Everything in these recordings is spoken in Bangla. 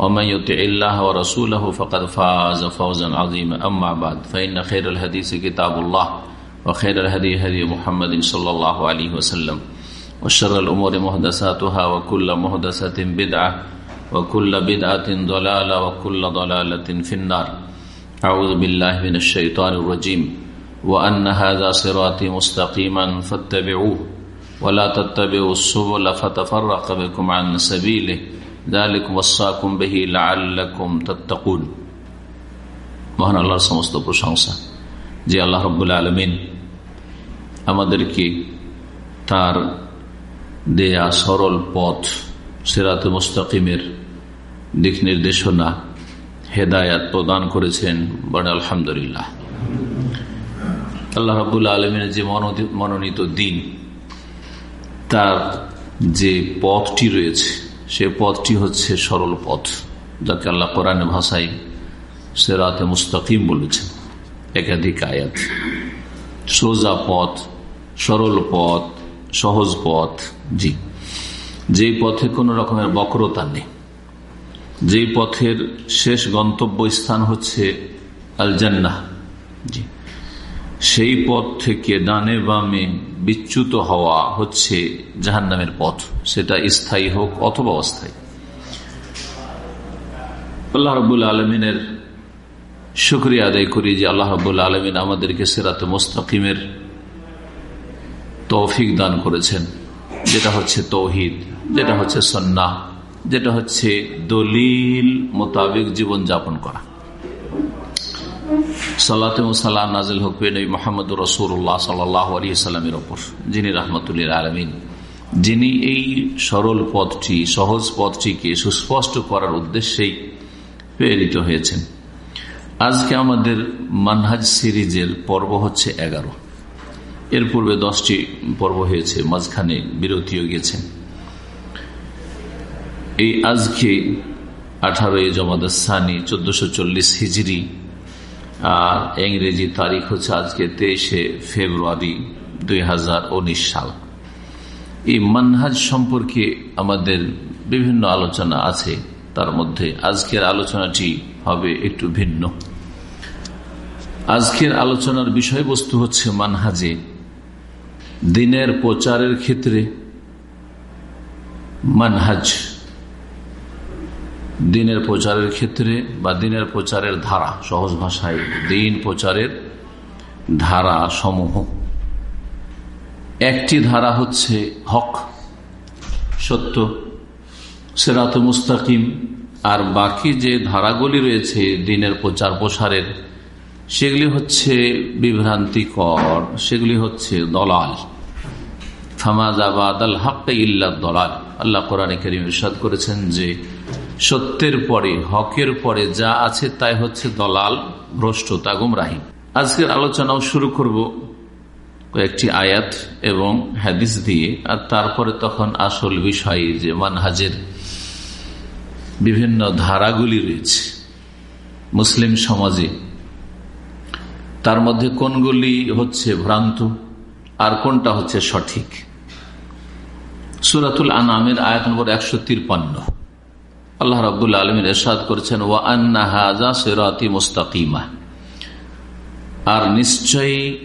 ومن يطع الله ورسوله فقد فاز فوزا عظيما. أما بعد فإن خير الحديث كتاب الله وخير الهدي هدي محمد صلى الله عليه وسلم وشر الأمور محدثاتها وكل محدثة بدعة وكل بدعة ضلالة وكل ضلالة في النار. أعوذ بالله من الشيطان الرجيم. وأن هذا صراطي مستقيما فاتبعوه ولا تتبعوا السبل فتفرق بكم عن سبيله. মহান আল্লাহর সমস্ত প্রশংসা যে আল্লাহ রব্বুল্লা আলমিন আমাদেরকে তার দেয়া সরল পথ, সেরাত মুস্তাকিমের দিক নির্দেশনা, হেদায়াত প্রদান করেছেন বড় আলহামদুলিল্লাহ। আল্লাহ রবুল্লা আলমিনের যে মনোনীত দিন, তার যে পথটি রয়েছে সে পথটি হচ্ছে সরল পথ, যাকে আল্লাহ কোরআন ভাষায় সেরাতে মুস্তাকিম বলেছেন, একাধিক আয়াত। সোজা পথ, সরল পথ, সহজ পথ, জি। যে পথে কোনো রকমের বক্রতা নেই যে পথের শেষ গন্তব্য স্থান হচ্ছে আল জান্না জি। সেই পথ থেকে ডানে বামে বিচ্যুত হওয়া হচ্ছে জাহান্নামের পথ। সেটা স্থায়ী হোক অথবা অস্থায়ী। আল্লাহ রবুল আলমিনের শুক্রিয়া আদায় করি যে আল্লাহ রবুল আলমিন আমাদেরকে সেরাতে মোস্তাকিমের তৌফিক দান করেছেন। যেটা হচ্ছে তৌহিদ, যেটা হচ্ছে সন্না যেটা হচ্ছে দলিল মোতাবেক জীবন যাপন করা। সাল্লাহ নাজিল হকবে নবী মোহাম্মদ রসুল্লাহ সাল্লাহ আলী সাল্লামের ওপর, যিনি রহমতুল্লিল আলমিন। যিনি এই সরল পথটি, সহজ পথটিকে সুস্পষ্ট করার উদ্দেশ্যেই প্রেরিত হয়েছেন। আজকে আমাদের মানহাজ সিরিজের পর্ব হচ্ছে এগারো। এর পূর্বে দশটি পর্ব হয়েছে, মাঝখানে বিরতিও গেছেন। এই আজকে আঠারোই জমাদানি চোদ্দশো চল্লিশ হিজড়ি আর ইংরেজি তারিখ হচ্ছে আজকে তেইশে ফেব্রুয়ারি দুই হাজার উনিশ সাল। এই মানহাজ সম্পর্কে আমাদের বিভিন্ন আলোচনা আছে, তার মধ্যে আজকের আলোচনাটি হবে একটু ভিন্ন। আজকের আলোচনার বিষয়বস্তু হচ্ছে মানহাজে দিনের প্রচারের ক্ষেত্রে মানহাজ দিনের প্রচারের ক্ষেত্রে বা দিনের প্রচারের ধারা, সহজ ভাষায়, দিন প্রচারের ধারা সমূহ। একটি ধারা হচ্ছে হক, সত্য, সেরাত মুস্তাকিম, আর বাকি যে ধারাগুলি রয়েছে দিনের প্রচার প্রসারের, সেগুলি হচ্ছে বিভ্রান্তিকর, সেগুলি হচ্ছে দলাল। ফামাজাবাদ আল হক ইল্লা দলাল। আল্লাহ কোরআন করিম ইসাদ করেছেন যে সত্যের পরে, হকের পরে যা আছে তাই হচ্ছে দলাল, ভ্রষ্ট ভ্রষ্টতা গুমরাহি আজকের আলোচনাও শুরু করব কয়েকটি আয়াত এবং হাদিস দিয়ে, আর তারপরে তখন আসল বিষয় যে মানহাজের বিভিন্ন ধারাগুলি রয়েছে মুসলিম সমাজে। তার মধ্যে কোনগুলি হচ্ছে ভ্রান্ত আর কোনটা হচ্ছে সঠিক? সুরাতুল আনামের আয়াত নম্বর একশো তিরপান্ন। আল্লাহ রাবুল আলমীর এরশাদ করেছেন, ওয়া আন্না হাজা সেরাতি মুস্তাকিমা। আর নিশ্চয়ই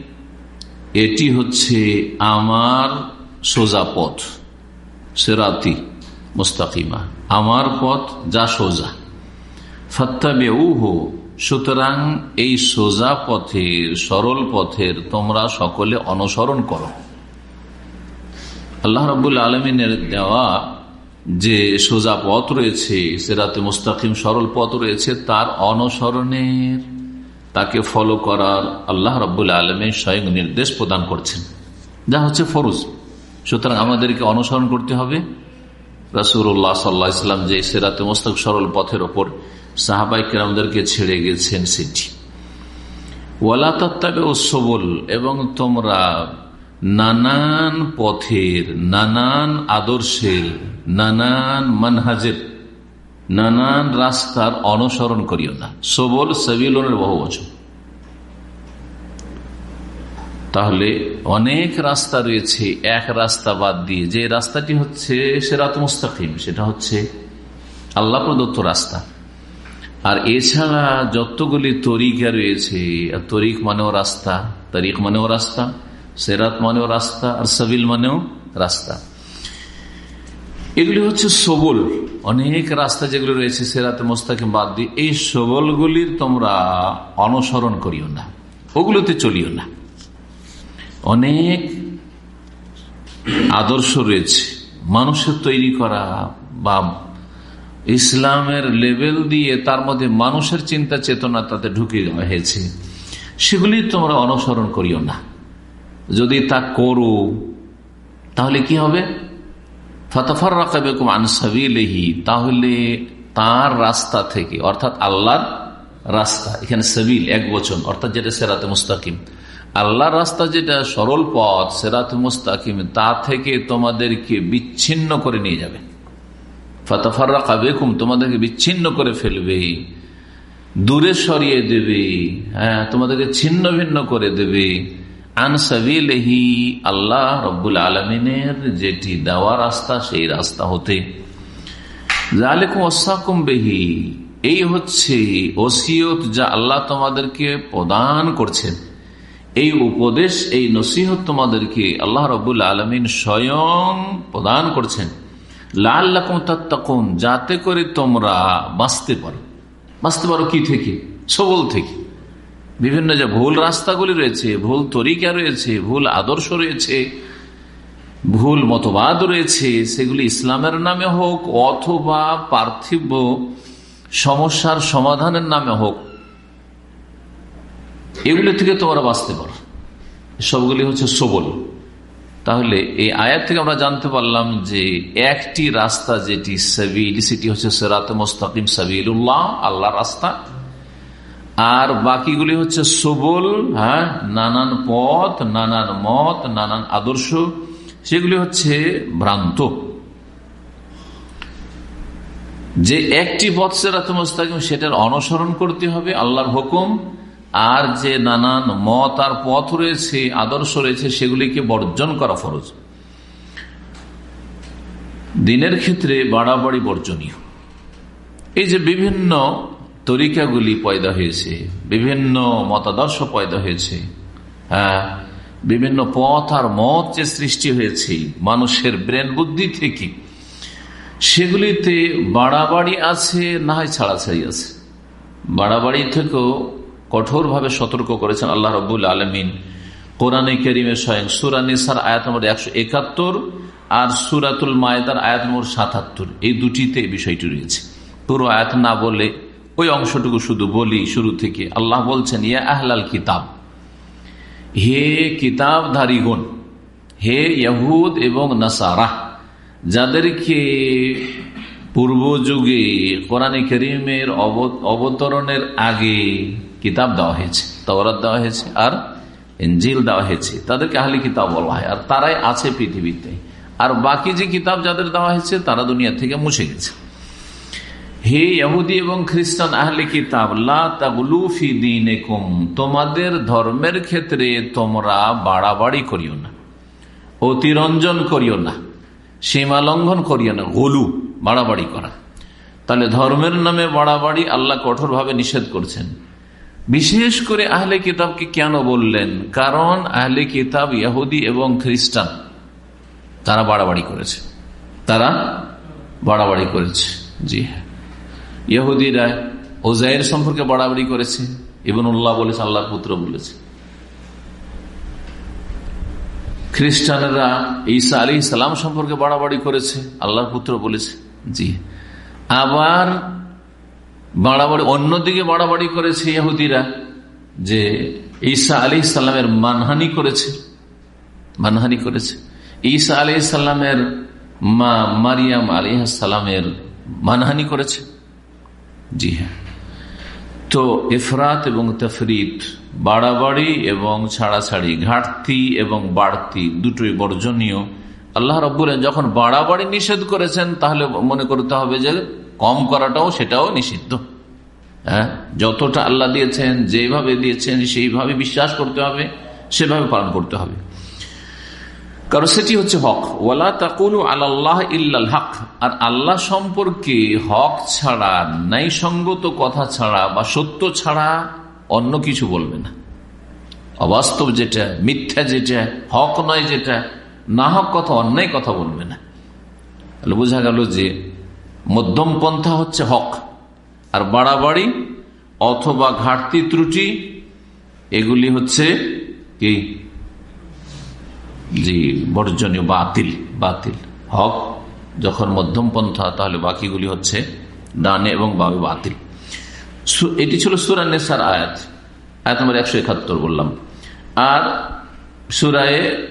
এটি হচ্ছে আমার সোজা পথ, সেরাতি মুস্তাকিমা। আমার পথ যা সোজা। ফত্তাবে হো সুতরাং এই সোজা পথের, সরল পথের তোমরা সকলে অনুসরণ করো। আল্লাহ রবুল আলমিনের দেওয়া যে সোজা পথ রয়েছে, সেরাতে মুস্তাকিম সরল পথ রয়েছে, তার অনুসরণের, তাকে ফলো করার আল্লাহ রব্বুল আলমী স্বয়ং নির্দেশ প্রদান করছেন। যা হচ্ছে ফরুজ। সুতরাং আমাদেরকে অনুসরণ করতে হবে। রাসুল্লাহ সাল্লাহ ইসলাম যে সেরাতে মোস্তাক সরল পথের ওপর সাহাবাই কেরামদেরকে ছেড়ে গেছেন সেটি। ওয়ালা ও সবল, এবং তোমরা নানান পথের, নানান আদর্শের, নানান মানহাজের, নানান রাস্তার অনুসরণ করিও না। সবল সাবিলনের বহু বছর তাহলে অনেক রাস্তা রয়েছে, এক রাস্তা বাদ দিয়ে। যে রাস্তাটি হচ্ছে সেরাত মুস্তাকিম, সেটা হচ্ছে আল্লাহ প্রদত্ত রাস্তা। আর এছাড়া যতগুলি তরিকা রয়েছে তরিক মানেও রাস্তা, তারিখ মানেও রাস্তা সেরাত মানেও রাস্তা, আর সাবিল মানেও রাস্তা। এগুলি হচ্ছে সবল। অনেক রাস্তা যেগুলো রয়েছে সেরাতে মোস্তাকে বাদ দিয়ে, এই সবলগুলির তোমরা অনুসরণ করিও না। ওগুলোতে চলিও না। অনেক আদর্শ রয়েছে। মানুষের তৈরি করা বা ইসলামের লেভেল দিয়ে তার মধ্যে মানুষের চিন্তা চেতনা তাতে ঢুকে হয়েছে। সেগুলি তোমরা অনুসরণ করিও না। যদি তা করো, তাহলে কি হবে? ফতাফার রাকাবেকুম আনসাবিলেহি তাহলে তার রাস্তা থেকে, অর্থাৎ আল্লাহর রাস্তা, এখানে সাবিল, এক বচন, অর্থাৎ যেটা সেরাতে মুস্তাকিম। আল্লাহর রাস্তা যেটা সরল পথ, সেরাত মুস্তাকিম, তা থেকে তোমাদেরকে বিচ্ছিন্ন করে নিয়ে যাবে। ফতাফাররা কাবেকুম তোমাদেরকে বিচ্ছিন্ন করে ফেলবে, দূরে সরিয়ে দেবে হ্যাঁ তোমাদেরকে ছিন্ন ভিন্ন করে দেবে। আনসাবিলহি আল্লাহ রব্বুল আলমিনের যেটি দেওয়া রাস্তা, সেই রাস্তা হতে। বেহি, এই হচ্ছে ওসিয়ত যা আল্লাহ তোমাদেরকে প্রদান করছেন। এই উপদেশ, এই নসিহত তোমাদেরকে আল্লাহ রবুল আলমিন স্বয়ং প্রদান করছেন। লাল লাকুন যাতে করে তোমরা বাঁচতে পারো। বাঁচতে পারো কি থেকে? সবল থেকে। বিভিন্ন যে ভুল রাস্তাগুলি রয়েছে, ভুল তরিকা রয়েছে, ভুল আদর্শ রয়েছে, ভুল মতবাদ রয়েছে, সেগুলি ইসলামের নামে হোক অথবা পার্থিব সমস্যার সমাধানের নামে হোক, এগুলি থেকে তোমরা বাঁচতে পারো। সবগুলি হচ্ছে সবল। তাহলে এই আয়াত থেকে আমরা জানতে পারলাম যে একটি রাস্তা যেটি সাবিল, সেটি হচ্ছে সেরাত মোস্তাকিম সাবিল্লাহ আল্লাহ রাস্তা। আর বাকিগুলি হচ্ছে সবল হ্যাঁ নানান পথ, নানান মত, নানান আদর্শ, সেগুলি হচ্ছে ভ্রান্ত। যে একটি পথ সেরাত মোস্তাকিম, সেটার অনুসরণ করতে হবে, আল্লাহর হুকুম, আর যে নানান মত আর পথ রয়েছে, আদর্শ রয়েছে, সেগুলিকে বর্জন করা ফরজ। দিনের ক্ষেত্রে বাড়াবাড়ি বর্জনীয়। এই যে বিভিন্ন তরিকাগুলি পয়দা হয়েছে, বিভিন্ন মতাদর্শ পয়দা হয়েছে হ্যাঁ বিভিন্ন পথ আর মত যে সৃষ্টি হয়েছে, মানুষের ব্রেন বুদ্ধি থেকে, সেগুলিতে বাড়াবাড়ি আছে, না হয় ছাড়াছাড়ি আছে। বাড়াবাড়ি থেকেও কঠোরভাবে সতর্ক করেছেন আল্লাহ রবুল আলমিন। কোরআন করিমে স্বয়ং সুরানিসার আয়াত নম্বর একশো একাত্তর আর সুরাতুল মায়দার আয়াত নম্বর সাতাত্তর। এই দুটিতে বিষয়টি রয়েছে। পুরো আয়াত না বলে ওই অংশটুকু শুধু বলি শুরু থেকে। আল্লাহ বলছেন, ইয়া আহলাল কিতাব। হে কিতাবধারীগণ, হে ইয়াহুদ এবং নাসারা, যাদেরকে পূর্ব যুগে কোরআন করিমের অবতরণের আগে কিতাব দেওয়া হয়েছে তবরাত দেওয়া হয়েছে আর এঞ্জিল দেওয়া হয়েছে, তাদেরকে আহলি কিতাব বলা হয়। আর তারাই আছে পৃথিবীতে। আর বাকি যে কিতাব যাদের দেওয়া হয়েছে, তারা দুনিয়া থেকে মুছে গেছে। হে ইহুদি এবং খ্রিস্টান আহলে কিতাব লাফি দিন তোমাদের ধর্মের ক্ষেত্রে তোমরা বাড়াবাড়ি করিও না, অতিরঞ্জন করিও না, সীমা লঙ্ঘন করিও না, গলু, বাড়াবাড়ি করা। তাহলে ধর্মের নামে বাড়াবাড়ি আল্লাহ কঠোরভাবে নিষেধ করছেন। বিশেষ করে আহলে কিতাবকে কেন বললেন? কারণ আহলে কিতাব ইহুদি এবং খ্রিস্টান, তারা বাড়াবাড়ি করেছে। তারা বাড়াবাড়ি করেছে। জি হ্যাঁ। ইহুদিরা ওজাইর সম্পর্কে বাড়াবাড়ি করেছে ইবন উল্লাহ বলেছে, আল্লাহর পুত্র বলেছে। খ্রিস্টানরা ঈসা আলী ইসলাম সম্পর্কে বাড়াবাড়ি করেছে, আল্লাহর পুত্র বলেছে, জি। আবার বাড়াবাড়ি, অন্যদিকে বাড়াবাড়ি করেছে ইহুদিরা যে ঈসা আলী ইসলামের মানহানি করেছে মানহানি করেছে। ঈসা আলী ইসলামের মা মারিয়াম আলী সালামের মানহানি করেছে। জি হ্যাঁ। তো এফরাত এবং তফরিত বাড়াবাড়ি এবং ছাড়াছাড়ি, ঘাটতি এবং বাড়তি দুটোই বর্জনীয়। আল্লাহ রব্বুল যখন বাড়াবাড়ি নিষেধ করেছেন, তাহলে মনে করতে হবে যে কম করাটাও সেটাও নিষিদ্ধ। হ্যাঁ? যতটা আল্লাহ দিয়েছেন, যেভাবে দিয়েছেন, সেইভাবে বিশ্বাস করতে হবে, সেভাবে পালন করতে হবে। কারণ সেটি হচ্ছে হক। ওয়ালা তাকুলু আল্লাহ ইল্লাল হক। আর আল্লাহ সম্পর্কে হক ছাড়া নাই সঙ্গত কথা ছাড়া বা সত্য ছাড়া অন্য কিছু বলবে না। অবাস্তব যেটা, মিথ্যা যেটা, হক নয় যেটা, না হক কথা, অন্যায় কথা বলবে না। তাহলে বোঝা গেল যে মধ্যম পন্থা হচ্ছে হক। আর বাড়াবাড়ি অথবা ঘাটতি ত্রুটি, এগুলি হচ্ছে কি? জি, বর্জনীয়, বাতিল বাতিল। হক যখন মধ্যম পন্থা, তাহলে বাকিগুলি হচ্ছে ডানে এবং বাবে বাতিল। এটি ছিল সুরান্নেসার আয়াত। আয়াত নম্বর একশো একাত্তর বললাম। আর সুরায়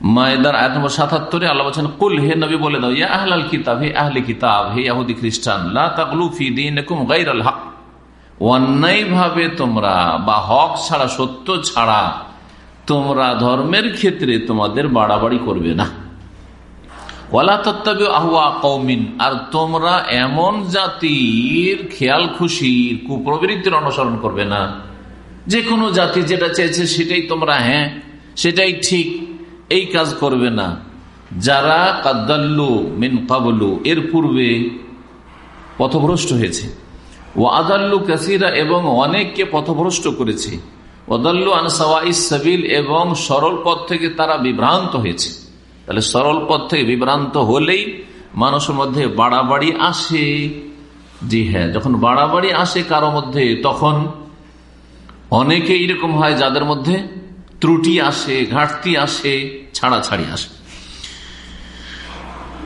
মায়েদার আয়াত নম্বর সাতাত্তরে আল্লাহ বলছেন, কুল, হে নবী বলে দাও, ইয়া আহলাল কিতাব, হে আহলে কিতাব, হে ইয়াহুদি খ্রিস্টান, লা তাকলু ফি দীনিকুম গায়রাল হক। অন্যায় ভাবে তোমরা বা হক ছাড়া সত্য ছাড়া তোমরা ধর্মের ক্ষেত্রে তোমাদের বাড়াবাড়ি করবে না। আহুয়া কৌমিন আর তোমরা এমন জাতির খেয়াল খুশির কুপ্রবৃত্তির অনুসরণ করবে না। যে কোনো জাতি যেটা চেয়েছে সেটাই তোমরা হ্যাঁ সেটাই ঠিক, এই কাজ করবে না। যারা কাদ্দাল্লু মিন কাবলু, এর পূর্বে পথভ্রষ্ট হয়েছে। ও আদাল্লু কাসিরা, এবং অনেককে পথভ্রষ্ট করেছে। এবং সরল পথ থেকে তারা বিভ্রান্ত হয়েছে। তাহলে সরল পথ থেকে বিভ্রান্ত হলেই মানুষের মধ্যে বাড়াবাড়ি আসে। জি হ্যাঁ যখন বাড়াবাড়ি আসে কারও মধ্যে, তখন অনেকে এরকম হয় যাদের মধ্যে ত্রুটি আসে, ঘাটতি আসে, ছাড়াছাড়ি আসে।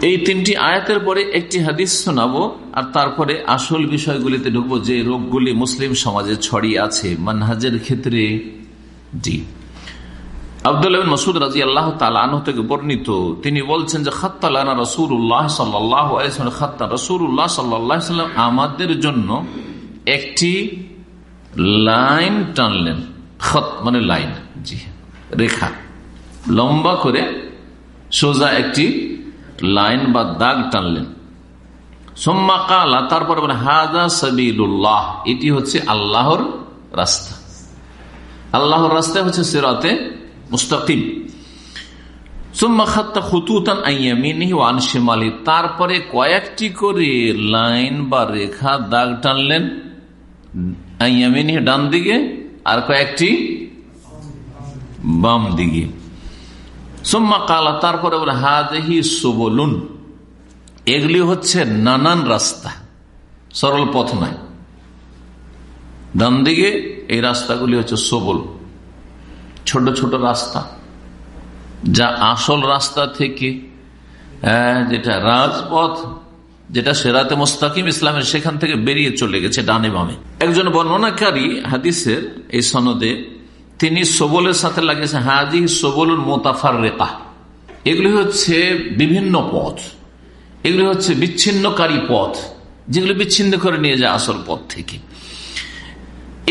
এই তিনটি আয়াতের পরে একটি হাদিস শোনাবো, আর তারপরে আসল বিষয়গুলিতে ঢুকবো যে রোগগুলি মুসলিম সমাজে ছড়িয়ে আছে মানহাজের ক্ষেত্রে জি। মসুদ আল্লাহ বর্ণিত, তিনি বলছেন যে, খাত্তা রসুর উল্লাহ সাল্লাম আমাদের জন্য একটি লাইন টানলেন। খত মানে লাইন, জি, রেখা। লম্বা করে সোজা একটি লাইন বা দাগ টানলেন। সোম্মা কালা, তারপরে হাজা সাবিল্লাহ এটি হচ্ছে আল্লাহর রাস্তা। আল্লাহর রাস্তা হচ্ছে সেরাতে মুস্তাকিম। তারপরে কয়েকটি করে লাইন বা রেখা দাগ টানলেন ডান দিকে আর কয়েকটি বাম দিকে। সোম্মা কালা, তারপরে বলে হাজহি সুবলুন। এগুলি হচ্ছে নানান রাস্তা। সরল পথ নয় ডান দিকে এই রাস্তাগুলি হচ্ছে সবল। ছোট ছোট রাস্তা। যা আসল রাস্তা থেকে যেটা রাজপথ, যেটা সেরাতে মোস্তাকিম ইসলামের সেখান থেকে বেরিয়ে চলে গেছে ডানে বামে। একজন বর্ণনাকারী হাদিসের এই সনদে তিনি সবলের সাথে লাগিয়েছে। হাজি সবলুল মোতাফার রেতা এগুলি হচ্ছে বিভিন্ন পথ। এগুলি হচ্ছে বিচ্ছিন্নকারী পথ, যেগুলি বিচ্ছিন্ন করে নিয়ে যায় আসল পথ থেকে।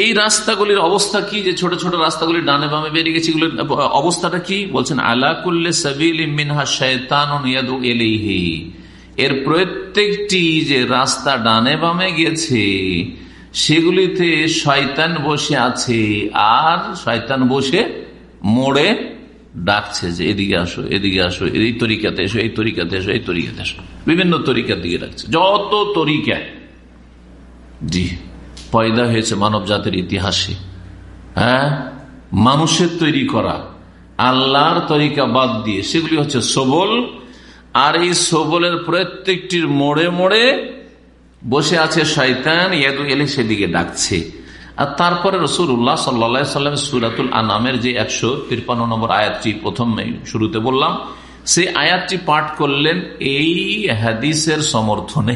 এই রাস্তাগুলির অবস্থা কি? যে ছোট ছোট রাস্তাগুলি ডানে বামে বেরিয়ে গেছে এগুলোর অবস্থাটা কি? বলছেন আলাকুল্লে সাবিল মিনহা এলেহি এর প্রত্যেকটি যে রাস্তা ডানে বামে গেছে সেগুলিতে শয়তান বসে আছে আর শয়তান বসে মোড়ে ডাকছে যে এদিকে আসো এদিকে আসো, এই তরিকাতে এসো, এই তরিকাতে এসো, এই তরিকাতে এসো। বিভিন্ন তরিকার দিকে ডাকছে। যত তরিকা। জি, পয়দা হয়েছে মানব জাতির ইতিহাসে। হ্যাঁ? মানুষের তৈরি করা। আল্লাহর তরিকা বাদ দিয়ে। সেগুলি হচ্ছে সবল। আর এই সবলের প্রত্যেকটির মোড়ে মোড়ে বসে আছে শয়তান, ইয়াদু এলে সেদিকে ডাকছে। আর তারপরে রসুল্লাহ সাল্লা সাল্লাম সুরাতুল আনামের যে একশো তিরপান্ন নম্বর আয়াতটি প্রথম শুরুতে বললাম, সেই আয়াতটি পাঠ করলেন এই হাদিসের সমর্থনে।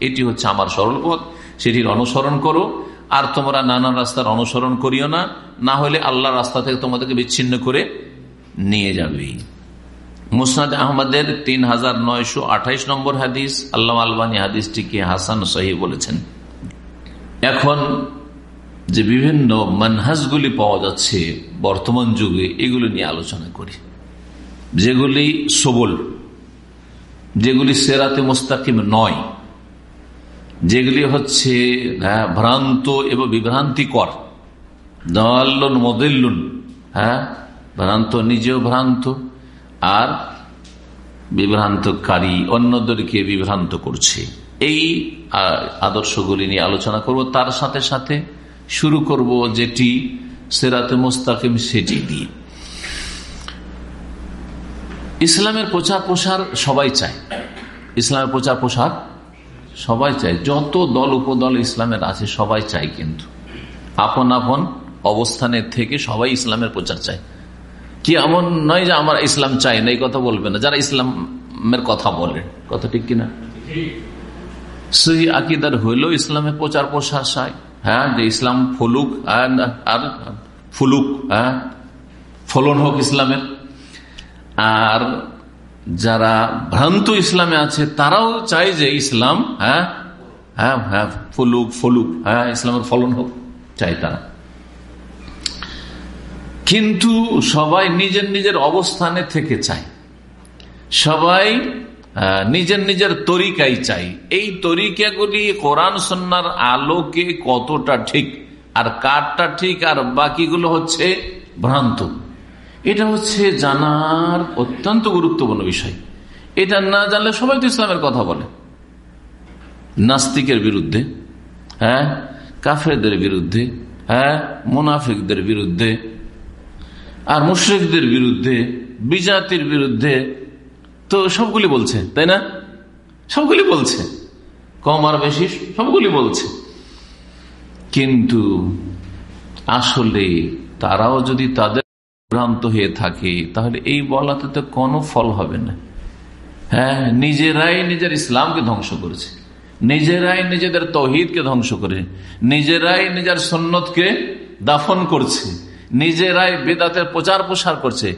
এটি হচ্ছে আমার সরল পথ, সেটির অনুসরণ করো। আর তোমরা নানান রাস্তার অনুসরণ করিও না না হলে আল্লাহ রাস্তা থেকে তোমাদেরকে বিচ্ছিন্ন করে নিয়ে যাবে। মুসনাদ আহমদের তিন হাজার নয়শো আঠাইশ নম্বর হাদিস, আল্লাহ আলবানী হাদিসটিকে হাসান সহি বলেছেন। এখন যে বিভিন্ন মানহাজগুলি পাওয়া যাচ্ছে বর্তমান যুগে, এগুলো নিয়ে আলোচনা করি। যেগুলি সবল, যেগুলি সেরাতে মোস্তাকিম নয় যেগুলি হচ্ছে হ্যাঁ ভ্রান্ত এবং বিভ্রান্তিকর। দল্লুন মদিল্লুন হ্যাঁ ভ্রান্ত, নিজেও ভ্রান্ত, আর বিভ্রান্তকারী অন্যদেরকে বিভ্রান্ত করছে। এই আদর্শগুলি নিয়ে আলোচনা করব। তার সাথে সাথে শুরু করব যেটি সেরাতে মোস্তাকিম সেটি দিয়ে। ইসলামের প্রচার প্রসার সবাই চায়। ইসলামের প্রচার প্রসার সবাই চায়। যত দল, উপদল ইসলামের আছে, সবাই চায় কিন্তু। আপন আপন অবস্থানের থেকে সবাই ইসলামের প্রচার চায়। কি এমন নয় যে আমার ইসলাম চাই না, এই কথা বলবে না। যারা ইসলামের কথা বলে, কথা ঠিক কিনা? সেই আকিদার হইলেও ইসলামের প্রচার প্রসার চায়। হ্যাঁ যে ইসলাম ফলুক আর ফুলুক হ্যাঁ ফলন হোক ইসলামের। আর যারা ভ্রান্ত ইসলামে আছে, তারাও চায় যে ইসলাম হ্যাঁ হ্যাঁ হ্যাঁ ফলুক ফলুক হ্যাঁ ইসলামের ফলন হোক চাই তারা। কিন্তু সবাই নিজের নিজের অবস্থানে থেকে চায়। সবাই নিজের নিজের তরিকাই চাই এই তরিকাগুলি কোরআন সন্ন্যার আলোকে কতটা ঠিক, আর কারটা ঠিক, আর বাকিগুলো হচ্ছে ভ্রান্ত। এটা হচ্ছে জানার অত্যন্ত গুরুত্বপূর্ণ বিষয়। এটা না জানলে সবাই তো ইসলামের কথা বলে। নাস্তিকের বিরুদ্ধে হ্যাঁ কাফেরদের বিরুদ্ধে হ্যাঁ মুনাফিকদের বিরুদ্ধে, আর মুশ্রিকদের বিরুদ্ধে, বিজাতির বিরুদ্ধে, তো সবগুলি বলছে, তাই না? সবগুলি বলছে। কম আর বেশি সবগুলি বলছে। কিন্তু আসলে তারাও যদি তাদের ভ্রান্ত হয়ে থাকে, তাহলে এই বলাতে তো কোনো ফল হবে না। হ্যাঁ নিজেরাই নিজের ইসলামকে ধ্বংস করেছে। নিজেরাই নিজেদের তহিদকে ধ্বংস করে, নিজেরাই নিজের সন্ন্যতকে দাফন করছে, নিজেরাই বেদাতের প্রচার প্রসার করছে,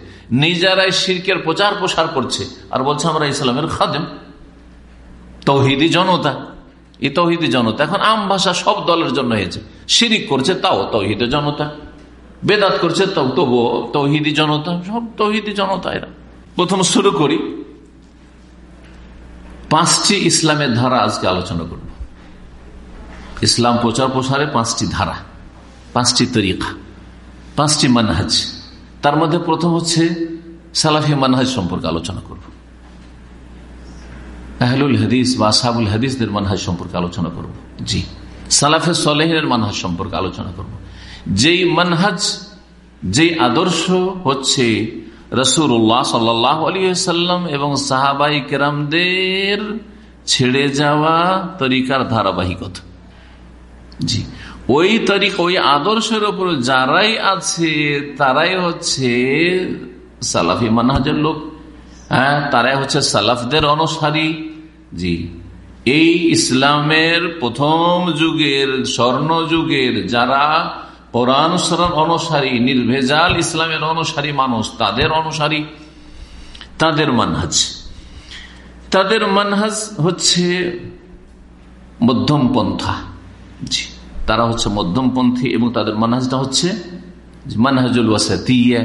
নিজেরাই শিরকের প্রচার প্রসার করছে। আর বলছে আমরা ইসলামের খাদেম, তৌহিদি জনতা। এই তৌহিদি জনতা এখন আম ভাষা সব দলের জন্য হয়েছে, শিরিক করছে, তাও তৌহিদ জনতা। বেদাত করছে তবুও তৌহিদি জনতা, সব তৌহিদি জনতা এরা। প্রথম শুরু করি। পাঁচটি ইসলামের ধারা আজকে আলোচনা করব। ইসলাম প্রচার প্রসারে পাঁচটি ধারা, পাঁচটি তরিকা, পাঁচটি মানহাজ। তার মধ্যে প্রথম হচ্ছে সালাফি মানহাজ সম্পর্কে আলোচনা করব। আহলুল হাদিস বা সাবুল হাদিসদের মানহাজ সম্পর্কে আলোচনা করব। জি। সালাফে সলেহিনের মানহাজ সম্পর্কে আলোচনা করব। যেই মানহাজ, যেই আদর্শ হচ্ছে রসুল্লাহ সাল্লাহ আলিয়াল্লাম এবং সাহাবাই কেরামদের ছেড়ে যাওয়া তরিকার ধারাবাহিকতা। জি, ওই তরিক, ওই আদর্শের ওপর যারাই আছে, তারাই হচ্ছে সালাফি মানহাজের লোক। হ্যাঁ তারাই হচ্ছে সালাফদের অনুসারী। জি, এই ইসলামের প্রথম যুগের স্বর্ণ যুগের যারা কোরআন অনুসারী, নির্ভেজাল ইসলামের অনুসারী মানুষ, তাদের অনুসারী, তাদের মানহাজ। তাদের মানহাজ হচ্ছে মধ্যম পন্থা জি, তারা হচ্ছে মধ্যমপন্থী এবং তাদের মানহাজটা হচ্ছে মানহাজুল ওয়াসাতিয়া,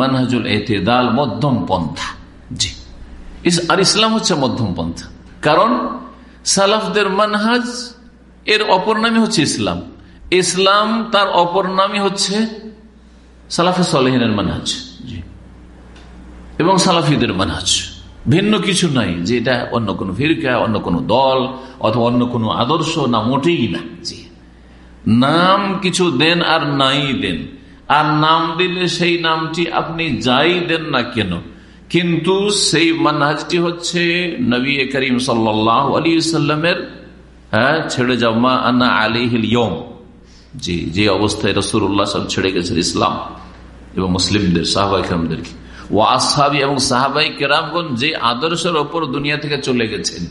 মানহাজুল এতেদাল মধ্যম পন্থা জি আর ইসলাম হচ্ছে মধ্যম পন্থা কারণ সালাফদের মানহাজ, এর অপর নামে হচ্ছে ইসলাম। ইসলাম তার অপর নামই হচ্ছে সালাফে সালেহিনের মানহাজ। এবং সালাফিদের মানহাজ। ভিন্ন কিছু নাই যে এটা অন্য কোনো ফিরকা, অন্য কোনো দল, অথবা অন্য কোনো আদর্শ, না মোটেই না। নাম কিছু দেন আর নাই দেন। আর নাম দিলে সেই নামটি আপনি যাই দেন না কেন। কিন্তু সেই মানহাজটি হচ্ছে নবী করিম সাল্লাহ আলী সাল্লামের হ্যাঁ ছেড়ে যাও আনা আলিহিল ইয়ম জি, যে অবস্থায় রসুল্লাহ সব ছেড়ে গেছেন ইসলাম এবং মুসলিমদের সাহবাই কেরামদেরকে ও আসাবি এবং সাহাবাই কেরামগঞ্জ যে আদর্শের ওপর দুনিয়া থেকে চলে গেছেন,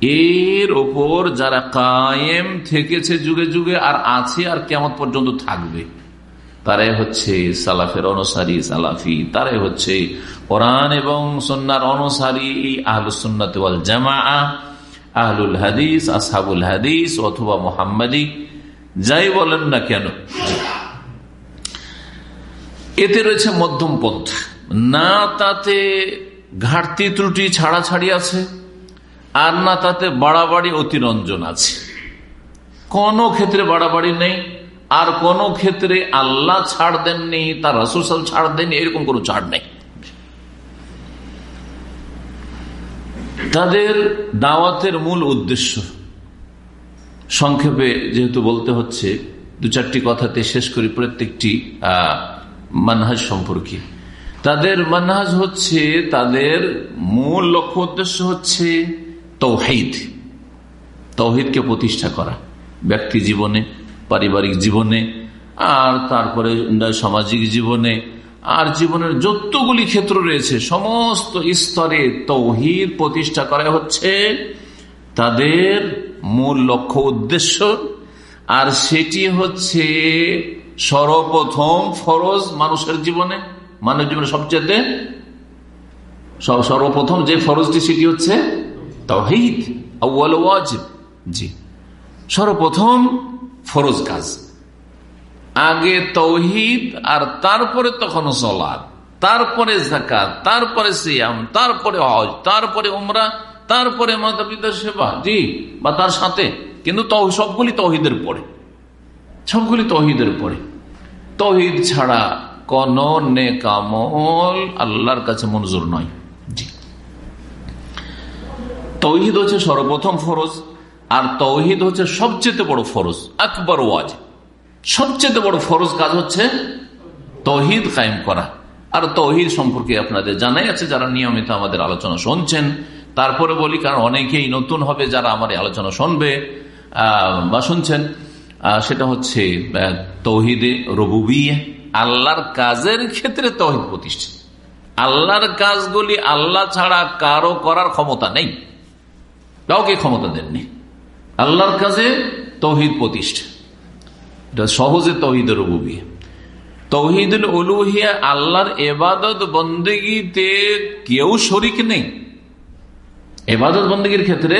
এর ওপর যারা কায়েম থেকেছে যুগে যুগে আর আছে আর কেমন পর্যন্ত থাকবে, তারাই হচ্ছে সালাফের অনুসারী, সালাফি। তারাই হচ্ছে কোরআন এবং সন্ন্যার অনুসারী, এই আহলুসন্নাত জামা আহলুল হাদিস, আসহাবুল হাদিস অথবা মোহাম্মদী। যাই বলেন না কেন। এতে রয়েছে মধ্যম পন্থা। না তাতে ঘাটতি ত্রুটি ছাড়াছাড়ি আছে, আর না তাতে বাড়াবাড়ি অতিরঞ্জন আছে। কোনো ক্ষেত্রে বাড়াবাড়ি নেই, আর কোন ক্ষেত্রে আল্লাহ ছাড় দেননি, তার রসুল সাল ছাড় দেননি, এরকম কোনো ছাড় নেই। তাদের দাওয়াতের মূল উদ্দেশ্য সংক্ষেপে যেহেতু বলতে হচ্ছে, দু চারটি কথাতে শেষ করি প্রত্যেকটি মানহাজ সম্পর্কে। তাদের মানহাজ হচ্ছে, তাদের মূল লক্ষ্য উদ্দেশ্য হচ্ছে তৌহিদ। তৌহিদকে প্রতিষ্ঠা করা। ব্যক্তি জীবনে, পারিবারিক জীবনে, আর তারপরে সামাজিক জীবনে, আর জীবনের যতগুলি ক্ষেত্র রয়েছে, সমস্ত স্তরে তৌহিদ প্রতিষ্ঠা করা হচ্ছে তাদের মূল লক্ষ্য উদ্দেশ্য, আর সেটি হচ্ছে সর্বপ্রথম ফরজ মানুষের জীবনে, মানব জীবনে সবচেয়ে সর্বপ্রথম যে ফরজটি, সেটি হচ্ছে তহিদ জি। সর্বপ্রথম ফরজ কাজ। আগে তৌহিদ আর তারপরে তখন সলাদ তারপরে জাকাত তারপরে সিয়াম, তারপরে হজ, তারপরে উমরা তারপরে মাতা পিতার সেবা, জি, বা তার সাথে। কিন্তু সবগুলি তহিদের পরে। সবগুলি তহিদের পরে। তহিদ ছাড়া কোন নেকামল আল্লাহর কাছে মঞ্জুর নয়। জি। তৌহিদ হচ্ছে সর্বপ্রথম ফরজ, আর তৌহিদ হচ্ছে সবচেয়ে বড় ফরজ, আকবর ওয়াজ। সবচেয়ে বড় ফরজ কাজ হচ্ছে তৌহিদ কায়েম করা। আর তৌহিদ সম্পর্কে আপনাদের জানাই আছে, যারা নিয়মিত আমাদের আলোচনা শুনছেন। তারপরে বলি, কারণ অনেকেই নতুন হবে যারা আমার আলোচনা শুনবে বা শুনছেন। সেটা হচ্ছে তৌহিদে রবুবিয়ে আল্লাহর কাজের ক্ষেত্রে তহিদ প্রতিষ্ঠা আল্লাহর কাজগুলি আল্লাহ ছাড়া কারও করার ক্ষমতা নেই। কাউকে ক্ষমতা দেননি। আল্লাহর কাজে তহিদ প্রতিষ্ঠা এটা সহজে তহিদের রবুবিয়া তৌহিদুল উলুহিয়া আল্লাহর এবাদত বন্দেগীতে কেউ শরিক নেই। এবাদত বন্দীর ক্ষেত্রে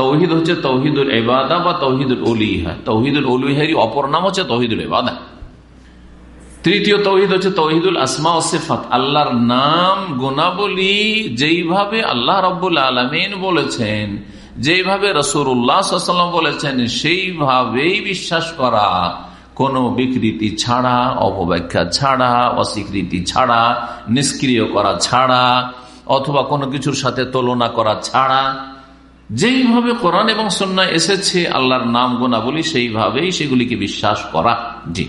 তৌহিদ হচ্ছে তৌহিদুল এবাদা বা তৌহিদুল উলিহা। তৌহিদুল উলিহারি অপর নাম হচ্ছে তৌহিদুল এবাদা তৃতীয় তৌহিদ হচ্ছে তৌহিদুল আসমা ও আল্লাহর নাম, গুণাবলী যেইভাবে আল্লাহ রব্বুল আলমিন বলেছেন যেভাবে রসুল্লাহাম বলেছেন, সেইভাবেই বিশ্বাস করা কোনো বিকৃতি ছাড়া, অপব্যাখ্যা ছাড়া, অস্বীকৃতি ছাড়া, নিষ্ক্রিয় করা ছাড়া অথবা কোনো কিছুর সাথে তুলনা করা ছাড়া, যেইভাবে কোরআন এবং সন্না এসেছে, আল্লাহর নাম গোনা বলি সেইভাবেই সেগুলিকে বিশ্বাস করা জি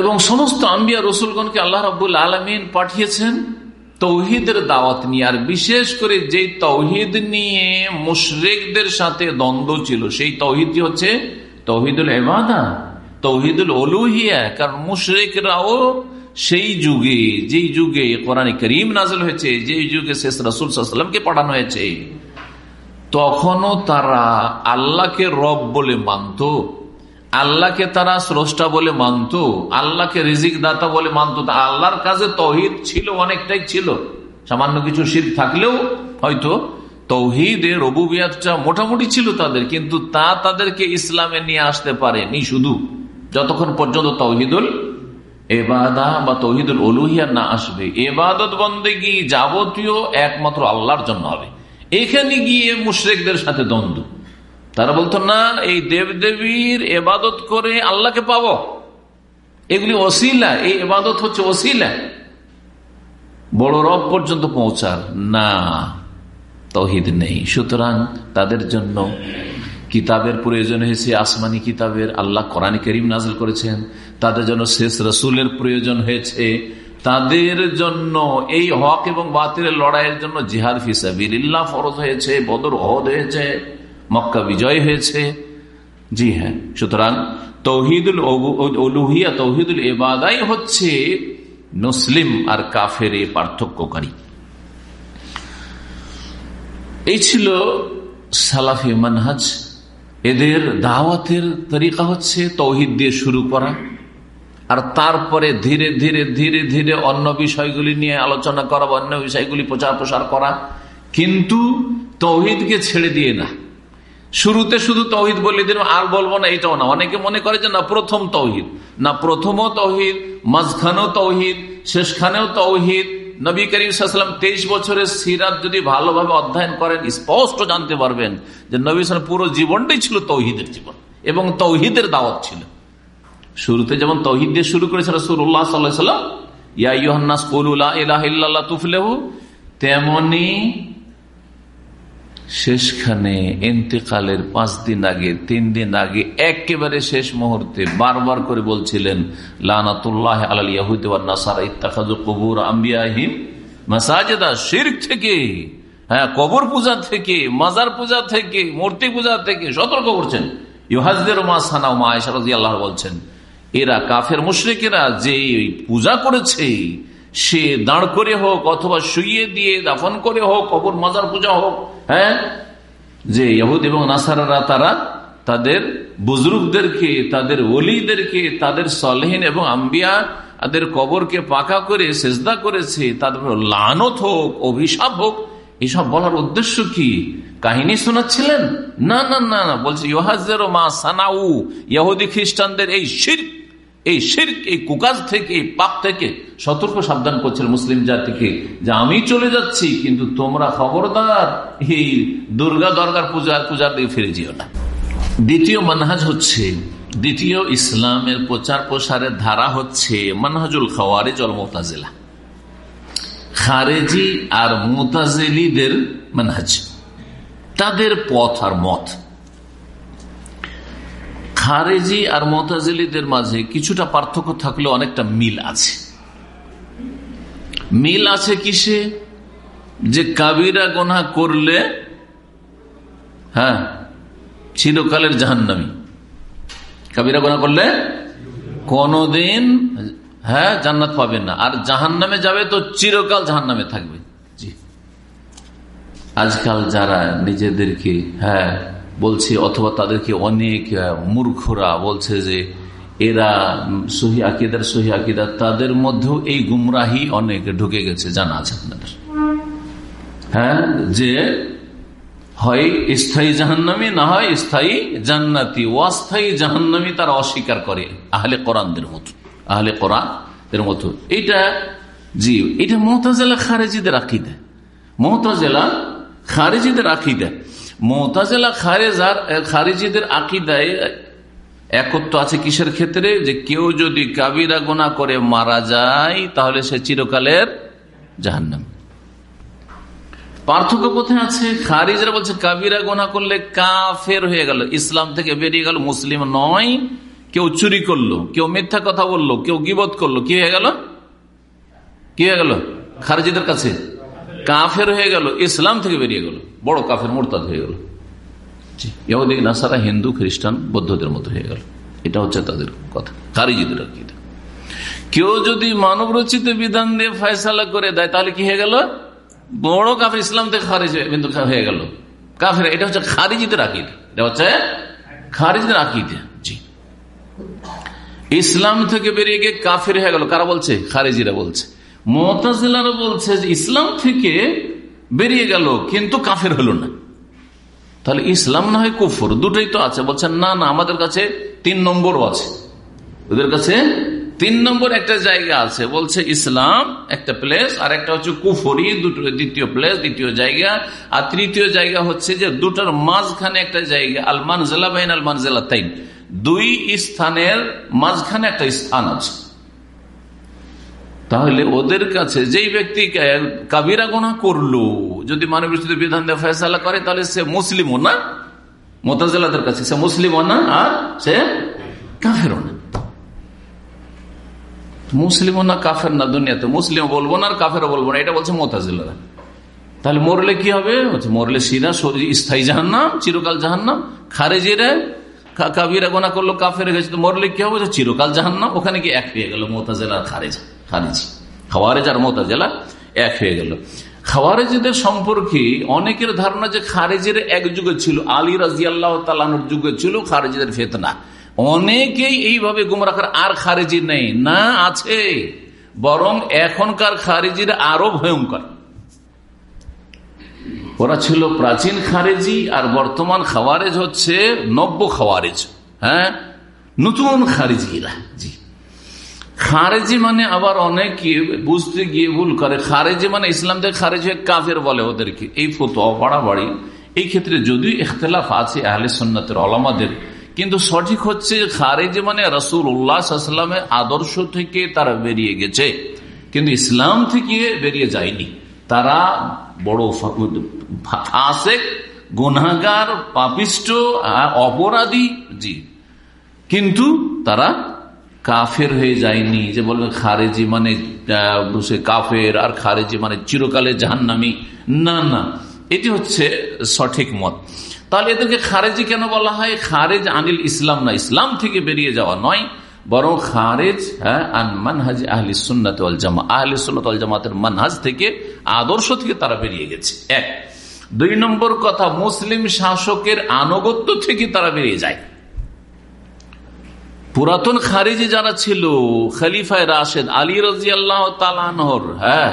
এবং সমস্ত আম্বিয়া রসুলগণকে আল্লাহ রবুল আলমিন পাঠিয়েছেন তৌহিদের দাওয়াত নিয়ে, আর বিশেষ করে যে তৌহিদ নিয়ে মুশরেকদের সাথে দ্বন্দ্ব ছিল, সেই তৌহিদটি হচ্ছে তৌহিদুল এবাদা তৌহিদুল অলুহিয়া কারণ মুশরেকরাও সেই যুগে, যেই যুগে কোরআন করিম নাজল হয়েছে, যেই যুগে শেষ রসুল সাল্লামকে পাঠানো হয়েছে, তখনও তারা আল্লাহকে রব বলে মানত, আল্লাহকে তারা স্রষ্টা বলে মানত, আল্লাহকে রিজিক দাতা বলে মানত। আল্লাহর কাজে তহিদ ছিল, অনেকটাই ছিল। সামান্য কিছু শীত থাকলেও হয়তো তৌহিদের রবুবিয়াতটা মোটামুটি ছিল তাদের, কিন্তু তা তাদেরকে ইসলামে নিয়ে আসতে পারেনি শুধু। যতক্ষণ পর্যন্ত তৌহিদুল এবাদা বা তৌহিদুল অলুহিয়া না আসবে। এবাদত বন্দেগি যাবতীয় একমাত্র আল্লাহর জন্য হবে। এখানে গিয়ে মুশ্রেকদের সাথে দ্বন্দ্ব। তারা বলতো, না, এই দেব দেবীর এবাদত করে আল্লাহকে পাব। এগুলি অসিলা এই এবাদত হচ্ছে অসিলা বড় রব পর্যন্ত পৌঁছার, না, তহিদ নেই। সুতরাং তাদের জন্য কিতাবের প্রয়োজন হয়েছে, আসমানি কিতাবের। আল্লাহ কোরআন করিম নাজল করেছেন। তাদের জন্য শেষ রসুলের প্রয়োজন হয়েছে। তাদের জন্য এই হক এবং বাতিলের লড়াইয়ের জন্য জিহাদ ফিসাবিল্লাহ ফরজ হয়েছে, বদর হদ হয়েছে, মক্কা বিজয় হয়েছে। জি হ্যাঁ সুতরাং তৌহিদুল তৌহিদুল এবাদাই হচ্ছে মুসলিম আর কাফের এ পার্থক্যকারী। এই ছিল সালাফি মানহাজ। এদের দাওয়াতের তরিকা হচ্ছে তৌহিদ দিয়ে শুরু করা। আর তারপরে ধীরে ধীরে ধীরে ধীরে অন্য বিষয়গুলি নিয়ে আলোচনা করা অন্য বিষয়গুলি প্রচার প্রসার করা। কিন্তু তৌহিদকে ছেড়ে দিয়ে না। শুরুতে শুধু তৌহিদ বলে দিন আর বলব না, এটাও না। অনেকে মনে করে যে না, প্রথম তৌহিদ। না, প্রথমও তৌহিদ, মাঝখানেও তৌহিদ, শেষখানেও তৌহিদ। নবী করিম তেইশ বছরের সিরাত যদি ভালোভাবে অধ্যয়ন করেন, স্পষ্ট জানতে পারবেন যে নবী পুরো জীবনটাই ছিল তৌহিদের জীবন এবং তৌহিদের দাওয়াত ছিল। শুরুতে যেমন তহিদ দিয়ে শুরু করেছে রসুল্লাহ সাল্লাম ইয়াহান্নাস তুফলেহু, তেমনি শেষখানে ইন্তেকালের পাঁচ দিন আগে, তিন দিন আগে একেবারে শেষ মুহূর্তে বারবার করে বলছিলেন, লানাতুল্লাহ আলাল ইয়াহুদ নাসারা ইত্তাখাজু কবুর আম্বিয়াহিম মাসাজেদা শির থেকে হ্যাঁ কবর পূজা থেকে, মাজার পূজা থেকে, মূর্তি পূজা থেকে সতর্ক করছেন। ইহাজদের মা সানা মা আয়সারাজি আল্লাহ বলছেন এরা কাফের মুশ্রিকেরা যে পূজা করেছে, সে দাঁড় করে হোক অথবা শুইয়ে দিয়ে দাফন করে হোক, কবর মাজার পূজা হোক হ্যাঁ? যে ইহুদ এবং নাসারারা তারা তাদের বুজরুকদেরকে তাদের অলিদেরকে তাদের সলহীন এবং আম্বিয়া, তাদের কবরকে পাকা করে, সেজদা করেছে তাদের লানত হোক, অভিশাপ হোক, এসব বলার উদ্দেশ্য কি? কাহিনী শোনাচ্ছিলেন? না না না না, বলছে ইহাজের মা সানাউ, ইহুদি খ্রিস্টানদের এই শির এই শির এই কুকাজ থেকে, এই পাপ থেকে সতর্ক সাবধান করছিল মুসলিম জাতিকে যে আমি চলে যাচ্ছি, কিন্তু তোমরা খবরদার, এই দুর্গা দরগার পূজার পূজার দিকে ফিরে যেও না। দ্বিতীয় মানহাজ হচ্ছে, দ্বিতীয় ইসলামের প্রচার প্রসারের ধারা হচ্ছে মানহাজুল খাওয়ারে জল মোতাজেলা। খারেজি আর মোতাজেলিদের মানহাজ। তাদের পথ আর মত। খারেজি আর মোতাজিলিদের মাঝে কিছুটা পার্থক্য থাকলে অনেকটা মিল আছে। মিল আছে কিসে? যে কাবিরা গোনা করলে হ্যাঁ চিরকালের জাহান্নামি। কাবিরা গোনা করলে কোনদিন হ্যাঁ জান্নাত পাবেন না। আর জাহান নামে যাবে তো চিরকাল জাহান নামে থাকবে। জি। আজকাল যারা নিজেদেরকে হ্যাঁ বলছে, অথবা তাদেরকে অনেক মূর্খরা বলছে যে, এরা সহি আকিদার সহি আকিদার তাদের মধ্যেও এই গুমরাহি অনেক ঢুকে গেছে, জানা আছে আপনাদের। হ্যাঁ যে হয় স্থায়ী জাহান্নামী, না হয় স্থায়ী জান্নাতি। অস্থায়ী জাহান্নামী তারা অস্বীকার করে, আহলে কোরআনদের মতো, আহলে কোরআনদের মতো। এটা, জি, এটা মোহতাজেলা খারেজিদের আকিদা। মোহতাজেলা খারেজিদের আকিদা। মোতাজেলা খারেজার খারিজিদের আকিদায় একত্র আছে কিসের ক্ষেত্রে? যে কেউ যদি কাবিরা গোনা করে মারা যায়, তাহলে সে চিরকালের জাহান্নাম। পার্থক্য কোথায় আছে? খারিজরা বলছে, কাবিরা গোনা করলে কাফের হয়ে গেল, ইসলাম থেকে বেরিয়ে গেল, মুসলিম নয়। কেউ চুরি করল, কেউ মিথ্যা কথা বলল, কেউ গিবত করল, কি হয়ে গেল? কি হয়ে গেল? খারিজিদের কাছে। কাফের হয়ে গেল, ইসলাম থেকে বেরিয়ে গেল। বড় কাফের মোরতাদ হয়ে গেল। ইহুদি নাসারা হিন্দু খ্রিস্টান বৌদ্ধদের মতো হয়ে গেল। এটা হচ্ছে তাদের কথা খারিজিদের আকিদা। কেউ যদি মানব রচিত বিধান দিয়ে ফয়সালা করে দেয় তাহলে কি হয়ে গেল? বড় কাফের ইসলাম থেকে খারিজ কিন্তু হয়ে গেল। কাফের এটা হচ্ছে খারিজিদের আকিদ। এটা হচ্ছে খারিজদের আকিদ। জি। ইসলাম থেকে বেরিয়ে গিয়ে কাফের হয়ে গেল। কারা বলছে? খারিজিরা বলছে। মোতাজিলারা বলছে যে ইসলাম থেকে বেরিয়ে গেল, কিন্তু কাফের হলো না। তাহলে ইসলাম না হয় কুফর, দুটোই তো আছে। বলছেন, না না, আমাদের কাছে তিন নম্বরও আছে। ওদের কাছে তিন নম্বর একটা জায়গা আছে। বলছে, ইসলাম একটা প্লেস আর একটা হচ্ছে কুফরি, দুটো, দ্বিতীয় প্লেস দ্বিতীয় জায়গা। আর তৃতীয় জায়গা হচ্ছে যে, দুটার মাঝখানে একটা জায়গা আলমান জেলা বাহিন আলমান জেলা তাইন দুই স্থানের মাঝখানে একটা স্থান আছে। তাহলে ওদের কাছে যেই ব্যক্তি কাবিরা গোনা করল, যদি মানব বিধান দিয়ে ফেসলা করে, তাহলে সে মুসলিমও না? মোতাজেলাদের কাছে সে মুসলিমও না, আর সে কাফেরও না। না, কাফের না দুনিয়াতে। মুসলিম বলব না, আর কাফেরও বলব না। এটা বলছে মোতাজিল্লারা তাহলে মরলে কি হবে? মরলে সিনা স্থায়ী জাহান্নাম, চিরকাল জাহান্নাম। খারেজিরে কাবিরা গোনা করল, কাফের গেছে মরলে কি হবে? চিরকাল জাহান্নাম। ওখানে কি এক হয়ে গেল মোতাজেলার খারেজ? খারিজ খাওয়ারেজ আর মোতাজেলা এক হয়ে গেল। খাওয়ারেজদের সম্পর্কে অনেকের ধারণা যে খারেজের এক যুগে ছিল, আলী রাজি আল্লাহ তালানোর যুগে ছিল খারেজদের ফেতনা। অনেকেই এইভাবে গুমরাখার আর খারেজি নেই, না আছে, বরং এখনকার খারেজির আরও ভয়ঙ্কর। ওরা ছিল প্রাচীন খারেজি আর বর্তমান খাওয়ারেজ হচ্ছে নব্য খাওয়ারেজ হ্যাঁ? নতুন খারেজিরা, জি। খারেজি মানে আবার অনেকে বুঝতে গিয়ে ভুল করে। খারেজি মানে ইসলাম থেকে খারেজ কাফের বলে ওদেরকে। এই ফতো বাড়াবাড়ি, এই ক্ষেত্রে যদিও ইখতলাফ আছে আহলে সন্ন্যতের অলমাদের কিন্তু সঠিক হচ্ছে খারেজি মানে রসুল উল্লাহামের আদর্শ থেকে তারা বেরিয়ে গেছে। কিন্তু ইসলাম থেকে বেরিয়ে যায়নি। তারা বড় ফাসেক গুনাগার পাপিষ্ট, অপরাধী, জি। কিন্তু তারা কাফের হয়ে যায়নি যে বলবে খারেজি মানে কাফের আর খারেজি মানে চিরকালে জাহান্নামি। না না, এটি হচ্ছে সঠিক মত। তাহলে এদেরকে খারেজি কেন বলা হয়? খারেজ আনিল ইসলাম না, ইসলাম থেকে বেরিয়ে যাওয়া নয়, বরং খারেজ হ্যাঁ মানহাজ আহলি সুন্নাত জামা। আহলি সুন্নত জামাতের মানহাজ থেকে আদর্শ থেকে তারা বেরিয়ে গেছে। এক। দুই নম্বর কথা, মুসলিম শাসকের আনুগত্য থেকে তারা বেরিয়ে যায়। পুরাতন খারিজি যারা ছিল, খালিফায় রাশেদ আলী রাজি আল্লাহ তালানহর হ্যাঁ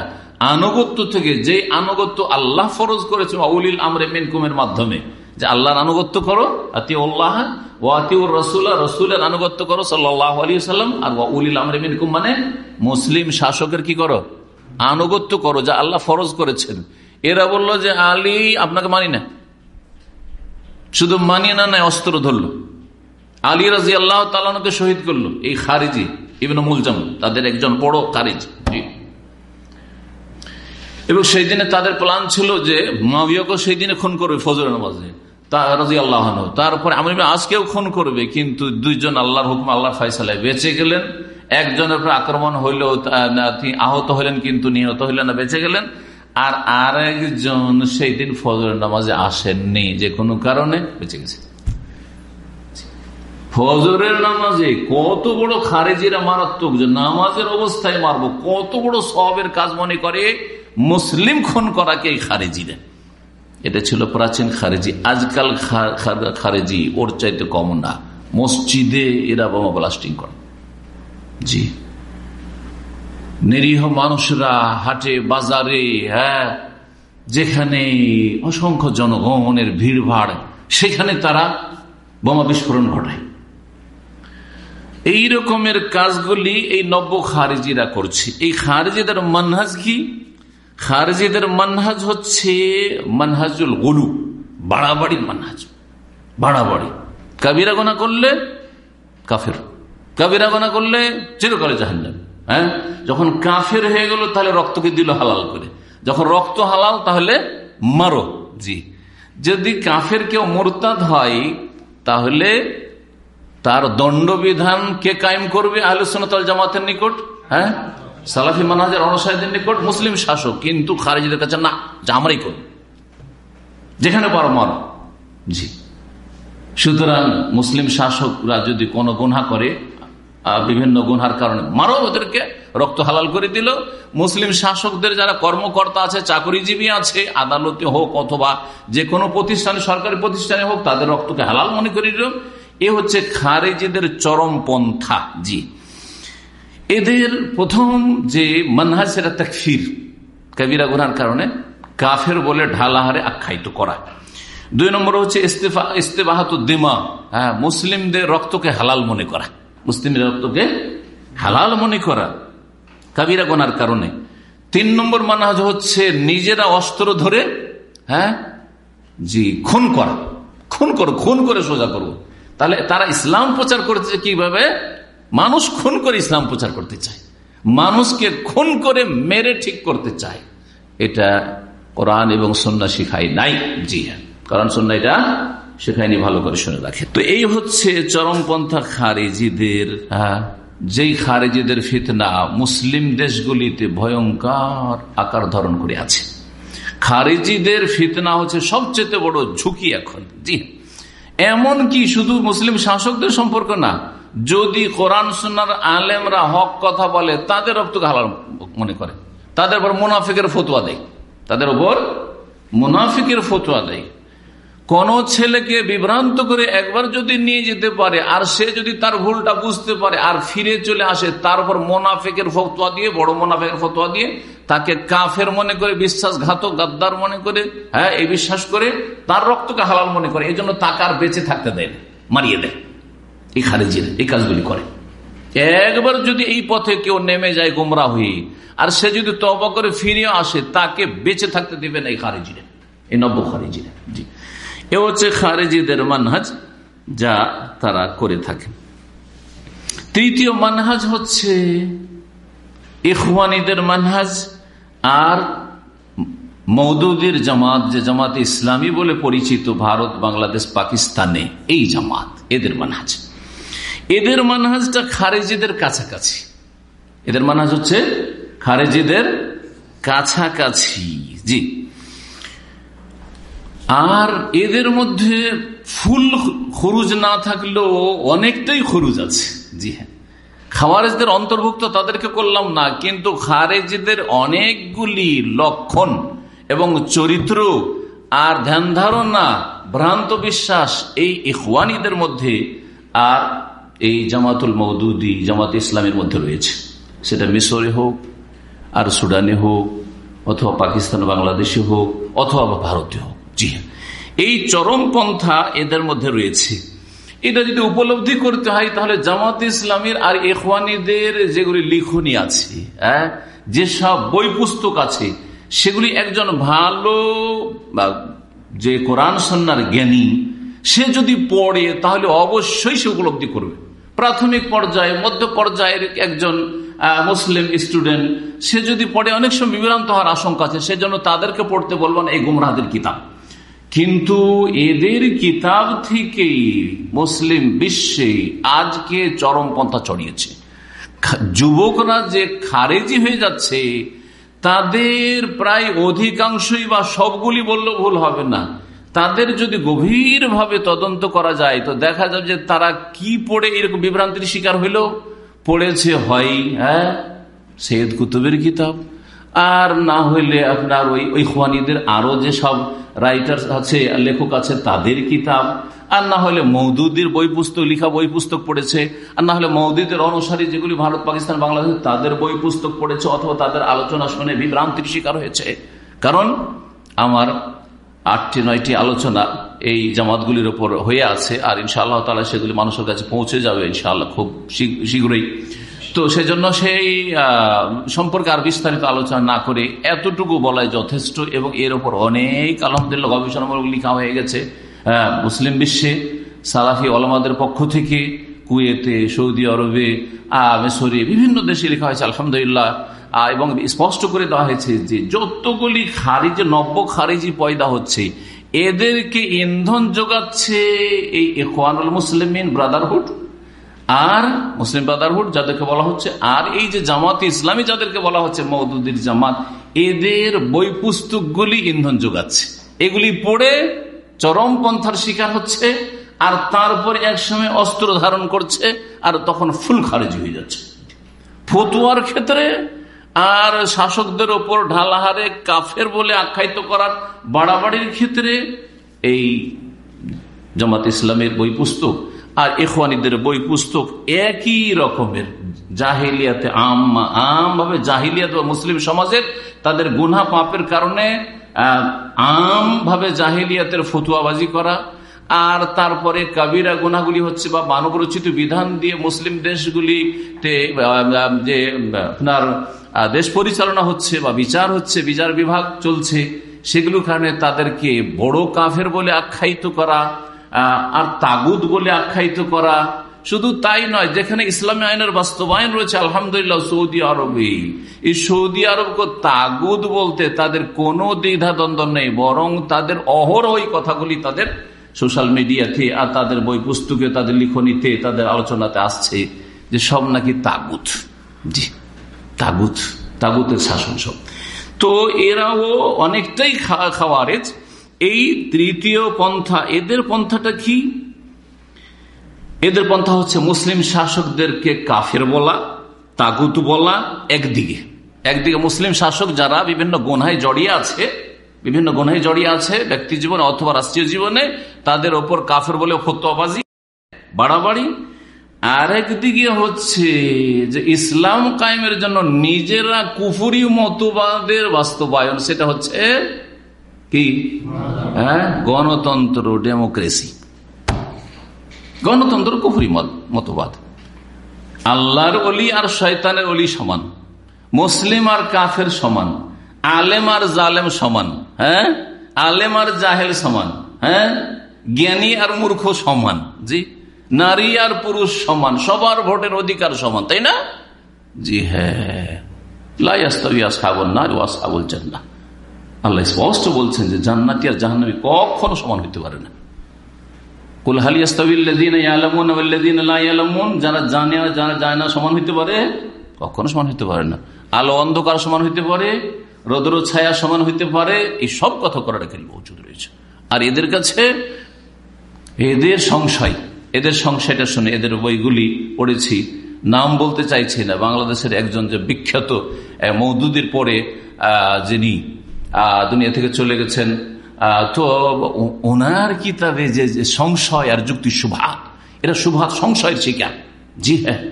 আনুগত্য থেকে যে আনুগত্য আল্লাহ ফরজ করেছে আউলিল আমরে মেনকুমের মাধ্যমে, যে আল্লাহর আনুগত্য করো আতি উল্লাহ ও আতিউর রসুল্লাহ রসুলের আনুগত্য করো সাল্লাহ আলী সাল্লাম আর উলিল আমরে মিনকুম মানে মুসলিম শাসকের কি করো? আনুগত্য করো, যা আল্লাহ ফরজ করেছেন। এরা বলল যে আলী আপনাকে মানি না। শুধু মানিয়ে না নাই অস্ত্র ধরলো। আলী রাজি আল্লাহ তালানকে শহীদ করল, এই খারিজি ইবন মুলজাম, তাদের একজন বড় খারিজ এবং সেই দিনে তাদের প্ল্যান ছিল যে মাবিয়াকে সেই দিনে খুন করবে ফজর নামাজে আল্লাহ তারপরে আমি আজকেও খুন করবে, কিন্তু দুইজন আল্লাহর হুকুম আল্লাহ ফাইসালায় বেঁচে গেলেন, একজনের উপর আক্রমণ হইলেও আহত হলেন কিন্তু নিহত হইলেন না, বেঁচে গেলেন, আর আরেকজন সেই দিন ফজর নামাজে আসেননি, যে কোনো কারণে বেঁচে গেছে। ফজরের নামাজে কত বড় খারেজিরা মারাত্মক যে নামাজের অবস্থায় মারবো, কত বড় সবের কাজ মনে করে মুসলিম খুন করাকে এই খারেজিরা এটা ছিল প্রাচীন খারেজি, আজকাল খারেজি ওর চাইতে কম না। মসজিদে এরা বোমা ব্লাস্টিং করে। জি। নিরীহ মানুষরা হাটে, বাজারে হ্যাঁ যেখানে অসংখ্য জনগণের ভিড় ভাড় সেখানে তারা বোমা বিস্ফোরণ ঘটায়। এই রকমের কাজগুলি এই নব্য খারেজিরা করছে। এই খারেজিদের মানহাজ কি? খারেজিদের মানহাজ হচ্ছে মানহাজুল গলু, বাড়াবাড়ির মানহাজ। বাড়াবাড়ি। কাবিরা গোনা করলে কাফের। কাবিরা গোনা করলে চিরকালে জাহান্নাম। হ্যাঁ? যখন কাফের হয়ে গেল, তাহলে রক্তকে দিল হালাল করে। যখন রক্ত হালাল, তাহলে মারো। জি। যদি কাফের কেউ মোরতাদ হয়, তাহলে তার দণ্ডবিধান কে কায়েম করবে? আলোচনাতল জামাতের নিকট? হ্যাঁ? সালাফি মানহাজের অনুসারীদের নিকট? মুসলিম শাসক। কিন্তু খারিজদের কাছে না জামাই করবে যেখানে পারো মারো। জি। সুতরাং মুসলিম শাসকরা যদি কোনো গুনহা করে বিভিন্ন গুনহার কারণে মারো, ওদেরকে রক্ত হালাল করে দিল। মুসলিম শাসকদের যারা কর্মকর্তা আছে, চাকরিজীবী আছে, আদালতে হোক অথবা যে কোনো প্রতিষ্ঠানে, সরকারি প্রতিষ্ঠানে হোক, তাদের রক্তকে হালাল মনে করে দিল। এ হচ্ছে খারেজিদের চরম পন্থা, জি। এদের প্রথম যে মানহাজ সেটা তাকফির, কবিরা গুনার কারণে কাফের বলে ঢালাহারে আখ্যায়িত করা। দুই নম্বর হচ্ছে ইস্তেফা, ইস্তেবাহাত দিমা হ্যাঁ মুসলিমদের রক্তকে হালাল মনে করা। মুসলিমের রক্তকে হালাল মনে করা, কাবিরা গোনার কারণে। তিন নম্বর মানহাজ হচ্ছে নিজেরা অস্ত্র ধরে হ্যাঁ জি, খুন করা। খুন করো, খুন করে সোজা করব তাহলে তারা ইসলাম প্রচার করতে কীভাবে? মানুষ খুন করে ইসলাম প্রচার করতে চায়। মানুষকে খুন করে মেরে ঠিক করতে চায়। এটা কোরআন এবং সন্না শিখাই নাই। জি হ্যাঁ। কোরআন সন্না এটা সেখানে ভালো করে শুনে রাখে। তো এই হচ্ছে চরমপন্থা খারেজিদের হ্যাঁ যেই খারেজিদের ফিতনা মুসলিম দেশগুলিতে ভয়ঙ্কর আকার ধারণ করে আছে। খারেজিদের ফিতনা হচ্ছে সবচেয়ে বড় ঝুঁকি এখন। জি এমন কি শুধু মুসলিম শাসকদের সম্পর্ক না? যদি কোরআন সুনার আলেমরা হক কথা বলে, তাদের রক্তকে হালাল মনে করে। তাদের উপর মুনাফিকের ফতুয়া দেয়। তাদের উপর মুনাফিকের ফতুয়া দেয়। কোন ছেলেকে বিভ্রান্ত করে একবার যদি নিয়ে যেতে পারে, আর সে যদি তার ভুলটা বুঝতে পারে, আর ফিরে চলে আসে তারপর মোনাফেকের ফতুয়া দিয়ে, বড় মোনাফেকের ফতুয়া দিয়ে তাকে কাফের মনে করে, বিশ্বাসঘাতক, গাদ্দার মনে করে হ্যাঁ এই বিশ্বাস করে, তার রক্তকে হালাল মনে করে, এই জন্য তাকে আর বেঁচে থাকতে দেয় না, মারিয়ে দেয়। এই খারেজির এই কাজগুলি করে। একবার যদি এই পথে কেউ নেমে যায় গোমরা হয়ে, আর সে যদি তবা করে ফিরে আসে, তাকে বেঁচে থাকতে দেবে না এই খারেজিরে এই নব্য খারেজিরে জি। এ হচ্ছে খারেজিদের মানহাজ, যা তারা করে থাকে তৃতীয় মানহাজ হচ্ছে ইখওয়ানিদের মানহাজ আর মৌদুদের জামাত, যে জামাত ইসলামী বলে পরিচিত ভারত, বাংলাদেশ, পাকিস্তানে, এই জামাত, এদের মানহাজ। এদের মানহাজটা খারেজিদের কাছাকাছি। এদের মানহাজ হচ্ছে খারেজিদের কাছাকাছি। জি। আর এদের মধ্যে ফুল খরুজ না থাকলেও অনেকটাই খরুজ আছে। জি হ্যাঁ। খাওয়ারেজদের অন্তর্ভুক্ত তাদেরকে করলাম না, কিন্তু খারেজদের অনেকগুলি লক্ষণ এবং চরিত্র আর ধ্যান ধারণা, ভ্রান্ত বিশ্বাস এই ইহওয়ানিদের মধ্যে আর এই জামাতুল মৌদুদি জামাত ইসলামের মধ্যে রয়েছে। সেটা মিশরে হোক, আর সুডানে হোক, অথবা পাকিস্তান বাংলাদেশে হোক, অথবা ভারতে হোক। জি হ্যাঁ। এই চরমপন্থা এদের মধ্যে রয়েছে। এটা যদি উপলব্ধি করতে হয়, তাহলে জামাত ইসলামের আর এখওয়ানিদের যেগুলি লিখনি আছে হ্যাঁ যেসব বই পুস্তক আছে, সেগুলি একজন ভালো যে কোরআন সন্ন্যার জ্ঞানী, সে যদি পড়ে, তাহলে অবশ্যই সে উপলব্ধি করবে। প্রাথমিক পর্যায়ে, মধ্য পর্যায়ের একজন মুসলিম স্টুডেন্ট, সে যদি পড়ে, অনেক সময় বিভ্রান্ত হওয়ার আশঙ্কা আছে, সেজন্য তাদেরকে পড়তে বলবেন, এই গুমরাহাদের কিতাব। কিন্তু এদের কিতাব থেকেই মুসলিম বিশ্বে আজকে চরমপন্থা চড়িয়েছে। যুবকরা যে খারেজি হয়ে যাচ্ছে, তাদের প্রায় অধিকাংশই বা সবগুলি বললেও ভুল হবে না। তাদের যদি গভীরভাবে তদন্ত করা যায়, তো দেখা যাবে যে তারা কি পড়ে এরকম বিভ্রান্তির শিকার হইল? পড়েছে হয় হ্যাঁ সৈয়দ কুতুবের কিতাব। আর না হইলে আপনার ওই ওই খোয়ানিদের আরও যে সব রাইটার আছে লেখক আছে, তাদের কিতাব। আর না হলে মৌদুদির বই পুস্তক, লিখা বই পুস্তক পড়েছে। আর না হলে মৌদুদের অনুসারী যেগুলি ভারত, পাকিস্তান, বাংলাদেশ, তাদের বই পুস্তক পড়েছে অথবা তাদের আলোচনা শুনে বিভ্রান্তির শিকার হয়েছে। কারণ আমার আটটি, নয়টি আলোচনা এই জামাতগুলির ওপর হয়ে আছে, আর ইনশাআল্লাহ তালা সেগুলি মানুষের কাছে পৌঁছে যাবে ইনশাআল্লাহ খুব শীঘ্রই। তো সেজন্য সেই সম্পর্কে আর বিস্তারিত আলোচনা না করে এতটুকু বলাই যথেষ্ট এবং এর ওপর অনেক আলহামদুলিল্লাহ গবেষণামূলক লিখা হয়ে গেছে মুসলিম বিশ্বে, সালাফি আলমাদের পক্ষ থেকে, কুয়েতে, সৌদি আরবে মেসরি, বিভিন্ন দেশে লেখা হয়েছে, আলহামদুলিল্লাহ। এবং স্পষ্ট করে দেওয়া হয়েছে যে যতগুলি খারিজি, নব্য খারিজি পয়দা হচ্ছে, এদেরকে ইন্ধন যোগাচ্ছে এই মুসলিমিন, ব্রাদারহুড। আর মুসলিম ব্রাদারহুড, যাদেরকে বলা হচ্ছে আর, এই যে জামাত ইসলামী যাদেরকে বলা হচ্ছে মৌদুদ্দির জামাত, এদের বই পুস্তকগুলি ইন্ধন যোগাচ্ছে। এগুলি পড়ে চরমপন্থার শিকার হচ্ছে, আর তারপরে একসময় অস্ত্র ধারণ করছে, আর তখন ফুল খারেজি হয়ে যাচ্ছে। ফতুয়ার ক্ষেত্রে আর শাসকদের ওপর ঢালাহারে কাফের বলে আখ্যায়িত করার বাড়াবাড়ির ক্ষেত্রে এই জামাত ইসলামের বই পুস্তক আর এখওয়ানিদের বই পুস্তক একই রকমের। জাহিলিয়াতে আম আম ভাবে জাহিলিয়াত বা মুসলিম সমাজের তাদের গুনা পাপের কারণে আম ভাবে জাহিলিয়াতের ফতুয়াবাজি করা, আর তারপরে কাবিরা গুনাগুলি হচ্ছে বা মানবরচিত বিধান দিয়ে মুসলিম দেশগুলিতে যে, আপনার দেশ পরিচালনা হচ্ছে বা বিচার হচ্ছে, বিচার বিভাগ চলছে, সেগুলোর কারণে তাদেরকে বড় কাফের বলে আখ্যায়িত করা আর তাগুদ বলে আখ্যায়িত করা। শুধু তাই নয়, যেখানে ইসলামী আইনের বাস্তবায়ন রয়েছে, আলহামদুলিল্লাহ, সৌদি আরবে এই সৌদি আরবকে তাগুদ বলতে তাদের কোনো দ্বিধা দ্বন্দ্ব নেই, বরং তাদের অহর ওই কথাগুলি তাদের সোশ্যাল মিডিয়াতে আর তাদের বই পুস্তকে তাদের লিখনিতে, তাদের আলোচনাতে আসছে যে সব নাকি তাগুত। জি, তাগুত, তাগুতের শাসন সব তো এরাও অনেকটাই খাওয়ারেজ এই তৃতীয় পন্থা, এদের পন্থাটা কি? এদের পন্থা হচ্ছে মুসলিম শাসকদেরকে কাফের বলা, তাগুত বলা, একদিকে। একদিকে মুসলিম শাসক যারা বিভিন্ন গোনায় জড়িয়ে আছে, বিভিন্ন গোনায় জড়িয়ে আছে, ব্যক্তি জীবনে অথবা রাষ্ট্রীয় জীবনে, তাদের ওপর কাফের বলে ফতোয়াবাজি, বাড়াবাড়ি। আর একদিকে হচ্ছে যে ইসলাম কায়েমের জন্য নিজেরা কুফুরি মতবাদের বাস্তবায়ন, সেটা হচ্ছে কি? হ্যাঁ? গণতন্ত্র ডেমোক্রেসি গণতন্ত্র কুফুরি মতবাদ। আল্লাহর অলি আর শয়তানের অলি সমান। মুসলিম আর কাফের সমান। আলেম আর জালেম সমান। হ্যাঁ? আলেম আর জাহেল সমান। হ্যাঁ? জ্ঞানী আর মূর্খ সমান। জি? নারী আর পুরুষ সমান। সবার ভোটের অধিকার সমান, তাই না? জি হ্যাঁ। আল্লাহ স্পষ্ট বলছেন যে জান্নাতি আর জাহান্নামী কখনো সমান পারে না। না সমান হইতে পারে সমান পারে না। আলো অন্ধকার সমান পারে ছায়া সমান হইতে পারে, এই সব কথা রয়েছে। আর এদের কাছে এদের সংশয়, এদের সংশয়টা শুনে এদের বইগুলি পড়েছি, নাম বলতে চাইছি না। বাংলাদেশের একজন যে বিখ্যাত মৌদুদির পরে যিনি দুনিয়া থেকে চলে গেছেন। তো ওনার কিতাবে যে সংশয় আর যুক্তি সুভাত? এটা সুভাত সংশয়ের শিকার। জি হ্যাঁ।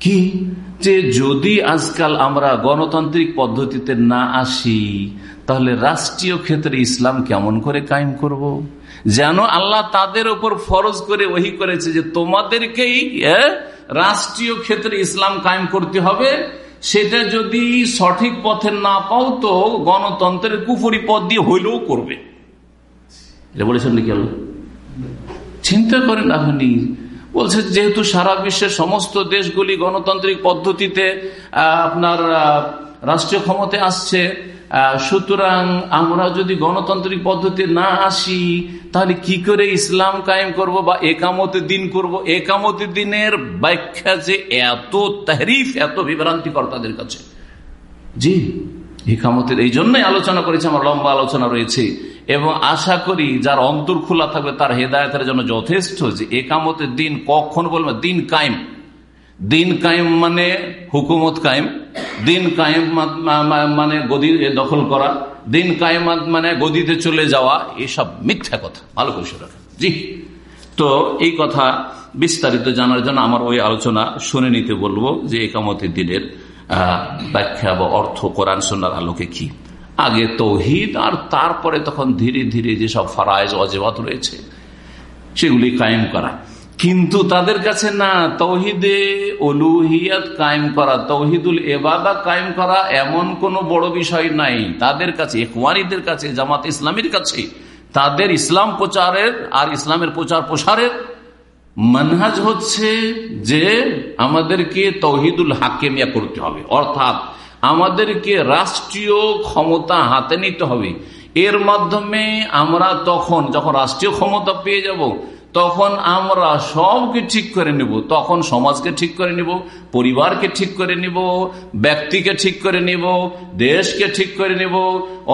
কি? যে যদি আজকাল আমরা গণতান্ত্রিক পদ্ধতিতে না আসি, তাহলে রাষ্ট্রীয় ক্ষেত্রে ইসলাম কেমন করে কায়েম করব। যেন আল্লাহ তাদের ওপর ফরজ করে ওহি করেছে যে তোমাদেরকেই রাষ্ট্রীয় ক্ষেত্রে ইসলাম কায়েম করতে হবে। সেটা যদি সঠিক পথে না পাও তো গণতন্ত্রের কুফরি পথ দিয়ে হইলেও করবে। এটা বলেছেন নাকি আল্লাহ? চিন্তা করেন আপনি বলছে যেহেতু সারা বিশ্বের সমস্ত দেশগুলি গণতান্ত্রিক পদ্ধতিতে আপনার রাষ্ট্রীয় ক্ষমতায় আসছে সুতরাং আমরা যদি গণতান্ত্রিক পদ্ধতি না আসি, তাহলে কি করে ইসলাম কায়েম করব বা একামতের দিন করব? একামতের দিনের ব্যাখ্যা যে এত তাহরিফ, এত বিভ্রান্তিকর তাদের কাছে। জি, একামতের এই জন্যই আলোচনা করেছে, আমার লম্বা আলোচনা রয়েছে। এবং আশা করি যার অন্তর খোলা থাকবে, তার হেদায়তের জন্য যথেষ্ট যে একামতের দিন কখন বলবে? দিন কায়েম। দিন কায়েম মানে হুকুমত কায়েম। দিন মানে গদি দখল করা, দিন কায়েম মানে গদিতে চলে যাওয়া, এসব মিথ্যা কথা। ভালো করে জি। তো এই কথা বিস্তারিত জানার জন্য আমার ওই আলোচনা শুনে নিতে বলব যে একামতের দিনের ব্যাখ্যা বা অর্থ কোরআন সোনার আলোকে কি। আগে তৌহিদ আর তারপরে তখন ধীরে ধীরে যেসব ফারায়জ অজেবাত রয়েছে, সেগুলি কায়েম করা। কিন্তু তাদের কাছে না, তৌহিদে অলুহিয়াত কায়েম করা, তৌহিদুল এবাদা কায়েম করা এমন কোন বড় বিষয় নাই। তাদের কাছে ইকওয়ানিদের কাছে, জামাত ইসলামের কাছে, তাদের ইসলাম প্রচারের আর ইসলামের প্রচার প্রসারের মানহাজ হচ্ছে যে আমাদেরকে তৌহিদুল হাকেমিয়া করতে হবে। অর্থাৎ আমাদেরকে রাষ্ট্রীয় ক্ষমতা হাতে নিতে হবে। এর মাধ্যমে আমরা তখন যখন রাষ্ট্রীয় ক্ষমতা পেয়ে যাব তখন আমরা সবকে ঠিক করে নিব। তখন সমাজকে ঠিক করে নিব, পরিবারকে ঠিক করে নিব, ব্যক্তিকে ঠিক করে নিব, দেশকে ঠিক করে নিব,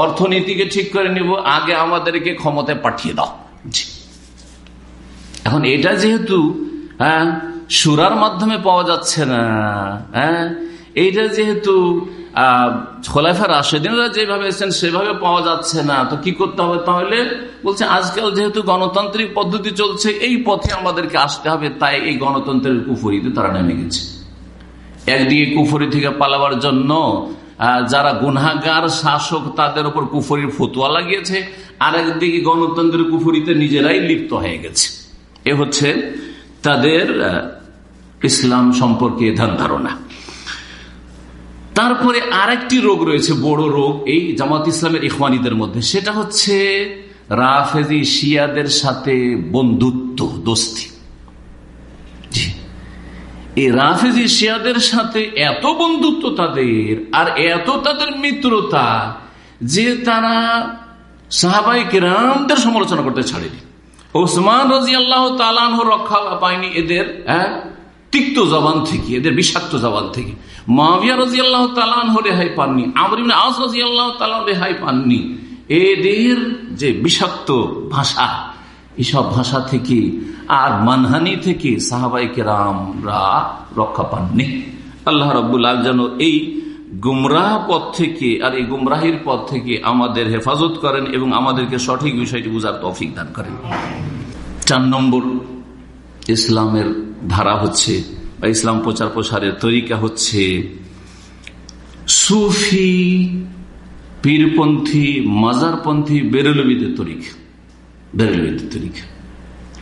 অর্থনীতিকে ঠিক করে নিব, আগে আমাদেরকে ক্ষমতায় পাঠিয়ে দাও। এখন এটা যেহেতু হ্যাঁ সুরার মাধ্যমে পাওয়া যাচ্ছে না হ্যাঁ এইটা যেহেতু খোলাফা রাশেদিনরা যেভাবে এসেছেন, সেভাবে পাওয়া যাচ্ছে না। তো কি করতে হবে তাহলে? বলছে, আজকাল যেহেতু গণতান্ত্রিক পদ্ধতি চলছে, এই পথে আমাদেরকে আসতে হবে। তাই এই গণতন্ত্রের কুফরিতে তারা নেমে গেছে। একদিকে কুফরি থেকে পালাবার জন্য যারা গুনাগার শাসক, তাদের উপর কুফরির ফতুয়া লাগিয়েছে। আর একদিকে গণতন্ত্রের কুফরিতে নিজেরাই লিপ্ত হয়ে গেছে। এ হচ্ছে তাদের ইসলাম সম্পর্কে ধ্যান ধারণা। তারপরে আরেকটি রোগ রয়েছে, বড় রোগ, এই জামাত ইসলামের ইখওয়ানিদের মধ্যে। সেটা হচ্ছে রাফেজি শিয়াদের সাথে বন্ধুত্ব, দোস্তি। এই রাফেজি শিয়াদের সাথে এত বন্ধুত্ব তাদের, আর এত তাদের মিত্রতা, যে তারা সাহাবাই কেরামদের সমালোচনা করতে ছাড়েনি। ওসমান রাজি আল্লাহ তালান রক্ষা পায়নি এদের হ্যাঁ? তিক্ত জবান থেকে, এদের বিষাক্ত জবান থেকে। মাবিয়া রাজি আল্লাহ তালান রেহাই পাননি আমরিন আজ রাজি আল্লাহ তালান রেহাই পাননি। এদের যে বিষাক্ত ভাষা এসব ভাষা থেকে আর মানহানি থেকে সাহাবাইকে রামরা রক্ষা পাননি। আল্লাহ রব্বুল যেন এই গুমরাহ পথ থেকে আর এই গুমরাহির পথ থেকে আমাদের হেফাজত করেন এবং আমাদেরকে সঠিক বিষয়টি বুঝার তফিক দান করেন। চার নম্বর ইসলামের ধারা হচ্ছে বা ইসলাম প্রচার প্রসারের তরিকা হচ্ছে সুফি, পীরপন্থী, মাজারপন্থী, বেরলবিদের তরিকা বেরলবিদের তরিকা।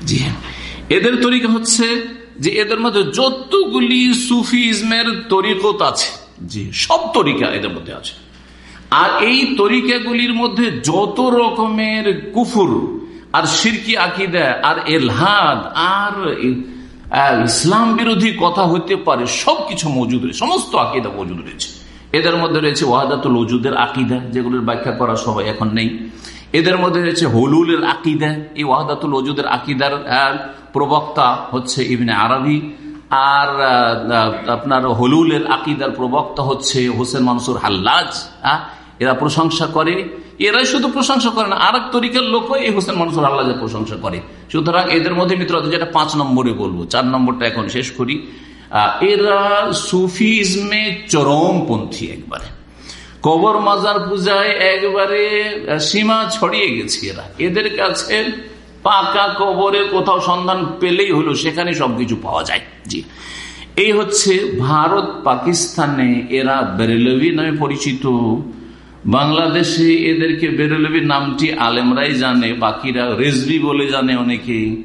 জি হ্যাঁ। এদের তরিকা হচ্ছে যে এদের মধ্যে যতগুলি সুফিজমের তরিকত আছে, জি, সব তরিকা এদের মধ্যে আছে। আর এই তরিকাগুলির মধ্যে যত রকমের কুফুর, আর সিরকি আকিদা, আর এলহাদ, আর ইসলাম বিরোধী কথা হতে পারে, সবকিছু মজুদ রয়েছে, সমস্ত আকিদা মজুদ রয়েছে। এদের মধ্যে রয়েছে ওয়াহাদাতুল ওজুদের আকিদা, যেগুলোর ব্যাখ্যা করা সবাই এখন নেই। এদের মধ্যে রয়েছে হলুলের আকিদা, এই ওয়াহাদাতুল ওজুদের আকিদার প্রবক্তা হচ্ছে ইবনে আরবি, আর আপনার হলুলের আকিদার প্রবক্তা হচ্ছে হোসেন মানসুর হাল্লাজ এরা প্রশংসা করে। এরাই শুধু প্রশংসা করে না আর এক তরিকার লোক এই হোসেন মানসুর হাল্লাজের প্রশংসা করে। সুতরাং এদের মধ্যে মিত্র যেটা পাঁচ নম্বরে বলব, চার নম্বরটা এখন শেষ করি। এরা সুফিজমে চরমপন্থী একবারে। কবর মাজার পূজায় একবারে সীমা ছড়িয়ে গেছে এরা। এদের কাছে পাকা কবরের কোথাও সন্ধান পেলেই হলো, সেখানে সবকিছু পাওয়া যায়। জি। এই হচ্ছে ভারত পাকিস্তানে এরা বেরেলভি নামে পরিচিত। বাংলাদেশে এদেরকে বেরেলভি নামটি আলেমরাই জানে, বাকিরা রেজবি বলে জানে অনেকে।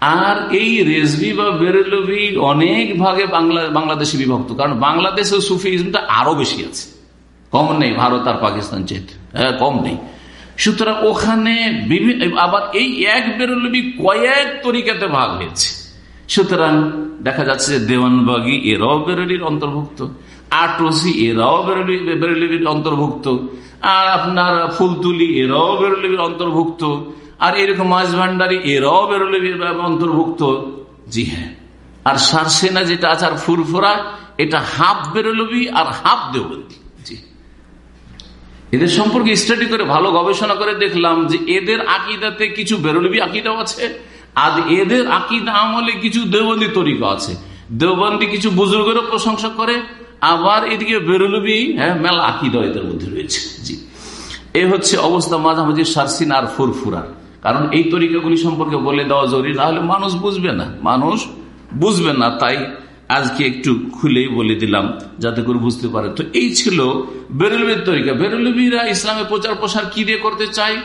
আর এই রেজবি বা বেরেলভি অনেক ভাগে বাংলা, বাংলাদেশে বিভক্ত। কারণ বাংলাদেশে সুফিজমটা আরও বেশি আছে। কম নেই ভারত আর পাকিস্তান চেত হ্যাঁ কম নেই। সুতরাং ওখানে আবার এই এক বেরলবি কয়েক তরিকাতে ভাগ হয়েছে। সুতরাং দেখা যাচ্ছে যে দেওয়ানবাগি এরাও বেরলির অন্তর্ভুক্ত। আটরসি এরাও বেরলি বেরলির অন্তর্ভুক্ত। আর আপনার ফুলতুলি, এরাও বেরলির অন্তর্ভুক্ত। আর এরকম মাছ ভান্ডারি, এরাও বেরলির অন্তর্ভুক্ত। জি হ্যাঁ। আর সারসেনা যেটা আছে, আর ফুরফুরা, এটা হাফ বেরলবি আর হাফ দেওবন্দি। এদের সম্পর্কে স্টাডি করে, ভালো গবেষণা করে দেখলাম যে এদের আকিদাতে কিছু বেরলবি আকিদাও আছে, আর এদের আকিদা আমলে কিছু দেওবন্দি তরিকা আছে। দেওবন্দি কিছু বুজুর্গেরও প্রশংসা করে আবার এদিকে বেরলবি হ্যাঁ মেলা আকিদা এদের মধ্যে রয়েছে। জি। এ হচ্ছে অবস্থা মাঝামাঝি সারসিন আর ফুরফুরার। কারণ এই তরিকাগুলি সম্পর্কে বলে দেওয়া জরুরি নাহলে মানুষ বুঝবে না। মানুষ বুঝবে না, তাই আজকে একটু খুলেই বলে দিলাম, যাতে করে বুঝতে পারে। তো এই ছিল বেরুলবির তরিকা। বেরলবিরা ইসলামের প্রচার প্রসার কি দিয়ে করতে চাই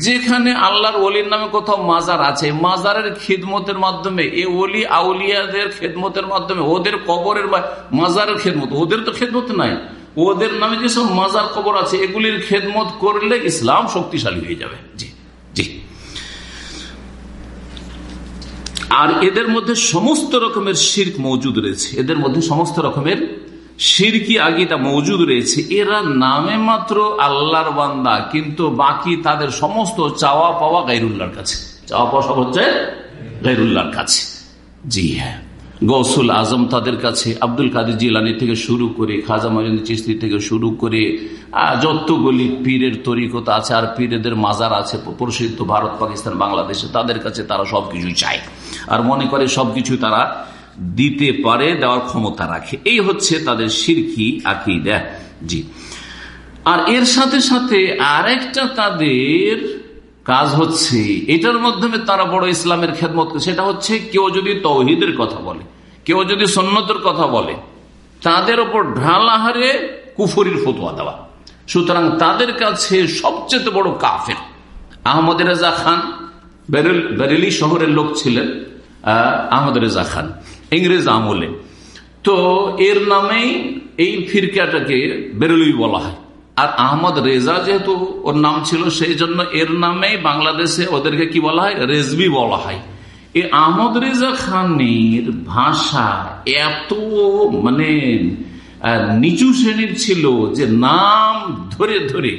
যেখানে আল্লাহর অলির নামে কোথাও মাজার আছে, মাজারের খেদমতের মাধ্যমে, এ অলি আউলিয়াদের খেদমতের মাধ্যমে, ওদের কবরের মাজারের খেদমত, ওদের তো খেদমত নাই। ওদের নামে যেসব মাজার কবর আছে, এগুলির খেদমত করলে ইসলাম শক্তিশালী হয়ে যাবে। জি জি। আর এদের মধ্যে সমস্ত রকমের শির্ক মজুদ রয়েছে। এদের মধ্যে সমস্ত রকমের সিরকি আগিতা মজুদ রয়েছে। এরা নামে মাত্র আল্লাহর বান্দা, কিন্তু বাকি তাদের সমস্ত চাওয়া পাওয়া গাইরুল্লাহর কাছে। চাওয়া পাওয়া সব হচ্ছে গাইরুল্লাহর কাছে। জি হ্যাঁ। গৌসুল আজম তাদের কাছে, আব্দুল কাদের জিলানি থেকে শুরু করে, খাজা মজিদ চিস্তি থেকে শুরু করে যতগুলি পীরের তরিকতা আছে আর পীরেদের মাজার আছে, প্রসিদ্ধ ভারত, পাকিস্তান, বাংলাদেশে, তাদের কাছে তারা সবকিছু চায়। আর মনে করে সবকিছু তারা দিতে পারে, দেওয়ার ক্ষমতা রাখে। এই হচ্ছে তাদের সিরকি আকিদা। জি। আর এর সাথে সাথে আরেকটা তাদের কাজ হচ্ছে, এটার মাধ্যমে তারা বড় ইসলামের খেদমত সেটা হচ্ছে কেউ যদি তৌহিদের কথা বলে, কেউ যদি সন্ন্যতের কথা বলে, তাদের ওপর ঢালাহারে কুফরির ফতুয়া দেওয়া। সুতরাং তাদের কাছে সবচেয়ে বড় কাফের আহমদ রেজা খান, বেরেলি শহরের লোক ছিলেন আহমদ রেজা খান। ইংরেজ আমলে। তো এর নামেই এই ফিরকাটাকে বেরলুই বলা হয়। আর আহমদ রেজা যেহেতু ওর নাম ছিল সেই জন্য এর নামে বাংলাদেশে ওদেরকে কি বলা হয়? রেজবি বলা হয়। এই আহমদ রেজা খানের ভাষা এত মানে নিচু শ্রেণির ছিল যে নাম ধরে ধরে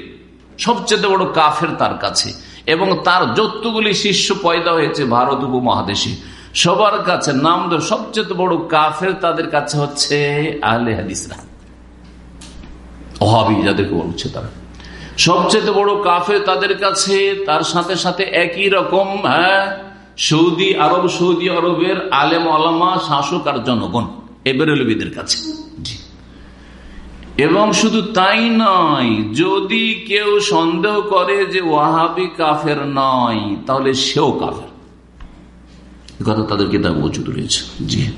সবচেয়ে বড় কাফের তার কাছে। এবং তার যতগুলি শিষ্য পয়দা হয়েছে ভারত উপমহাদেশে সবার কাছে নাম সবচেয়ে বড় কাফের তাদের কাছে হচ্ছে আহলে হাদিসরা। অহাবি যাদেরকে বলছে তারা। সবচেয়ে বড় কাফের তাদের কাছে তার সাথে সাথে একই রকম হ্যাঁ সৌদি আরব, সৌদি আরবের আলেম আলামা শাসক আর জনগণ এবেরবিদের কাছে। এবং শুধু তাই নয়, যদি কেউ সন্দেহ করে যে ওয়াহাবি কাফের নয়, তাহলে সেও কাফের। কথা তাদের কিতাব মজুদ রয়েছে। জি।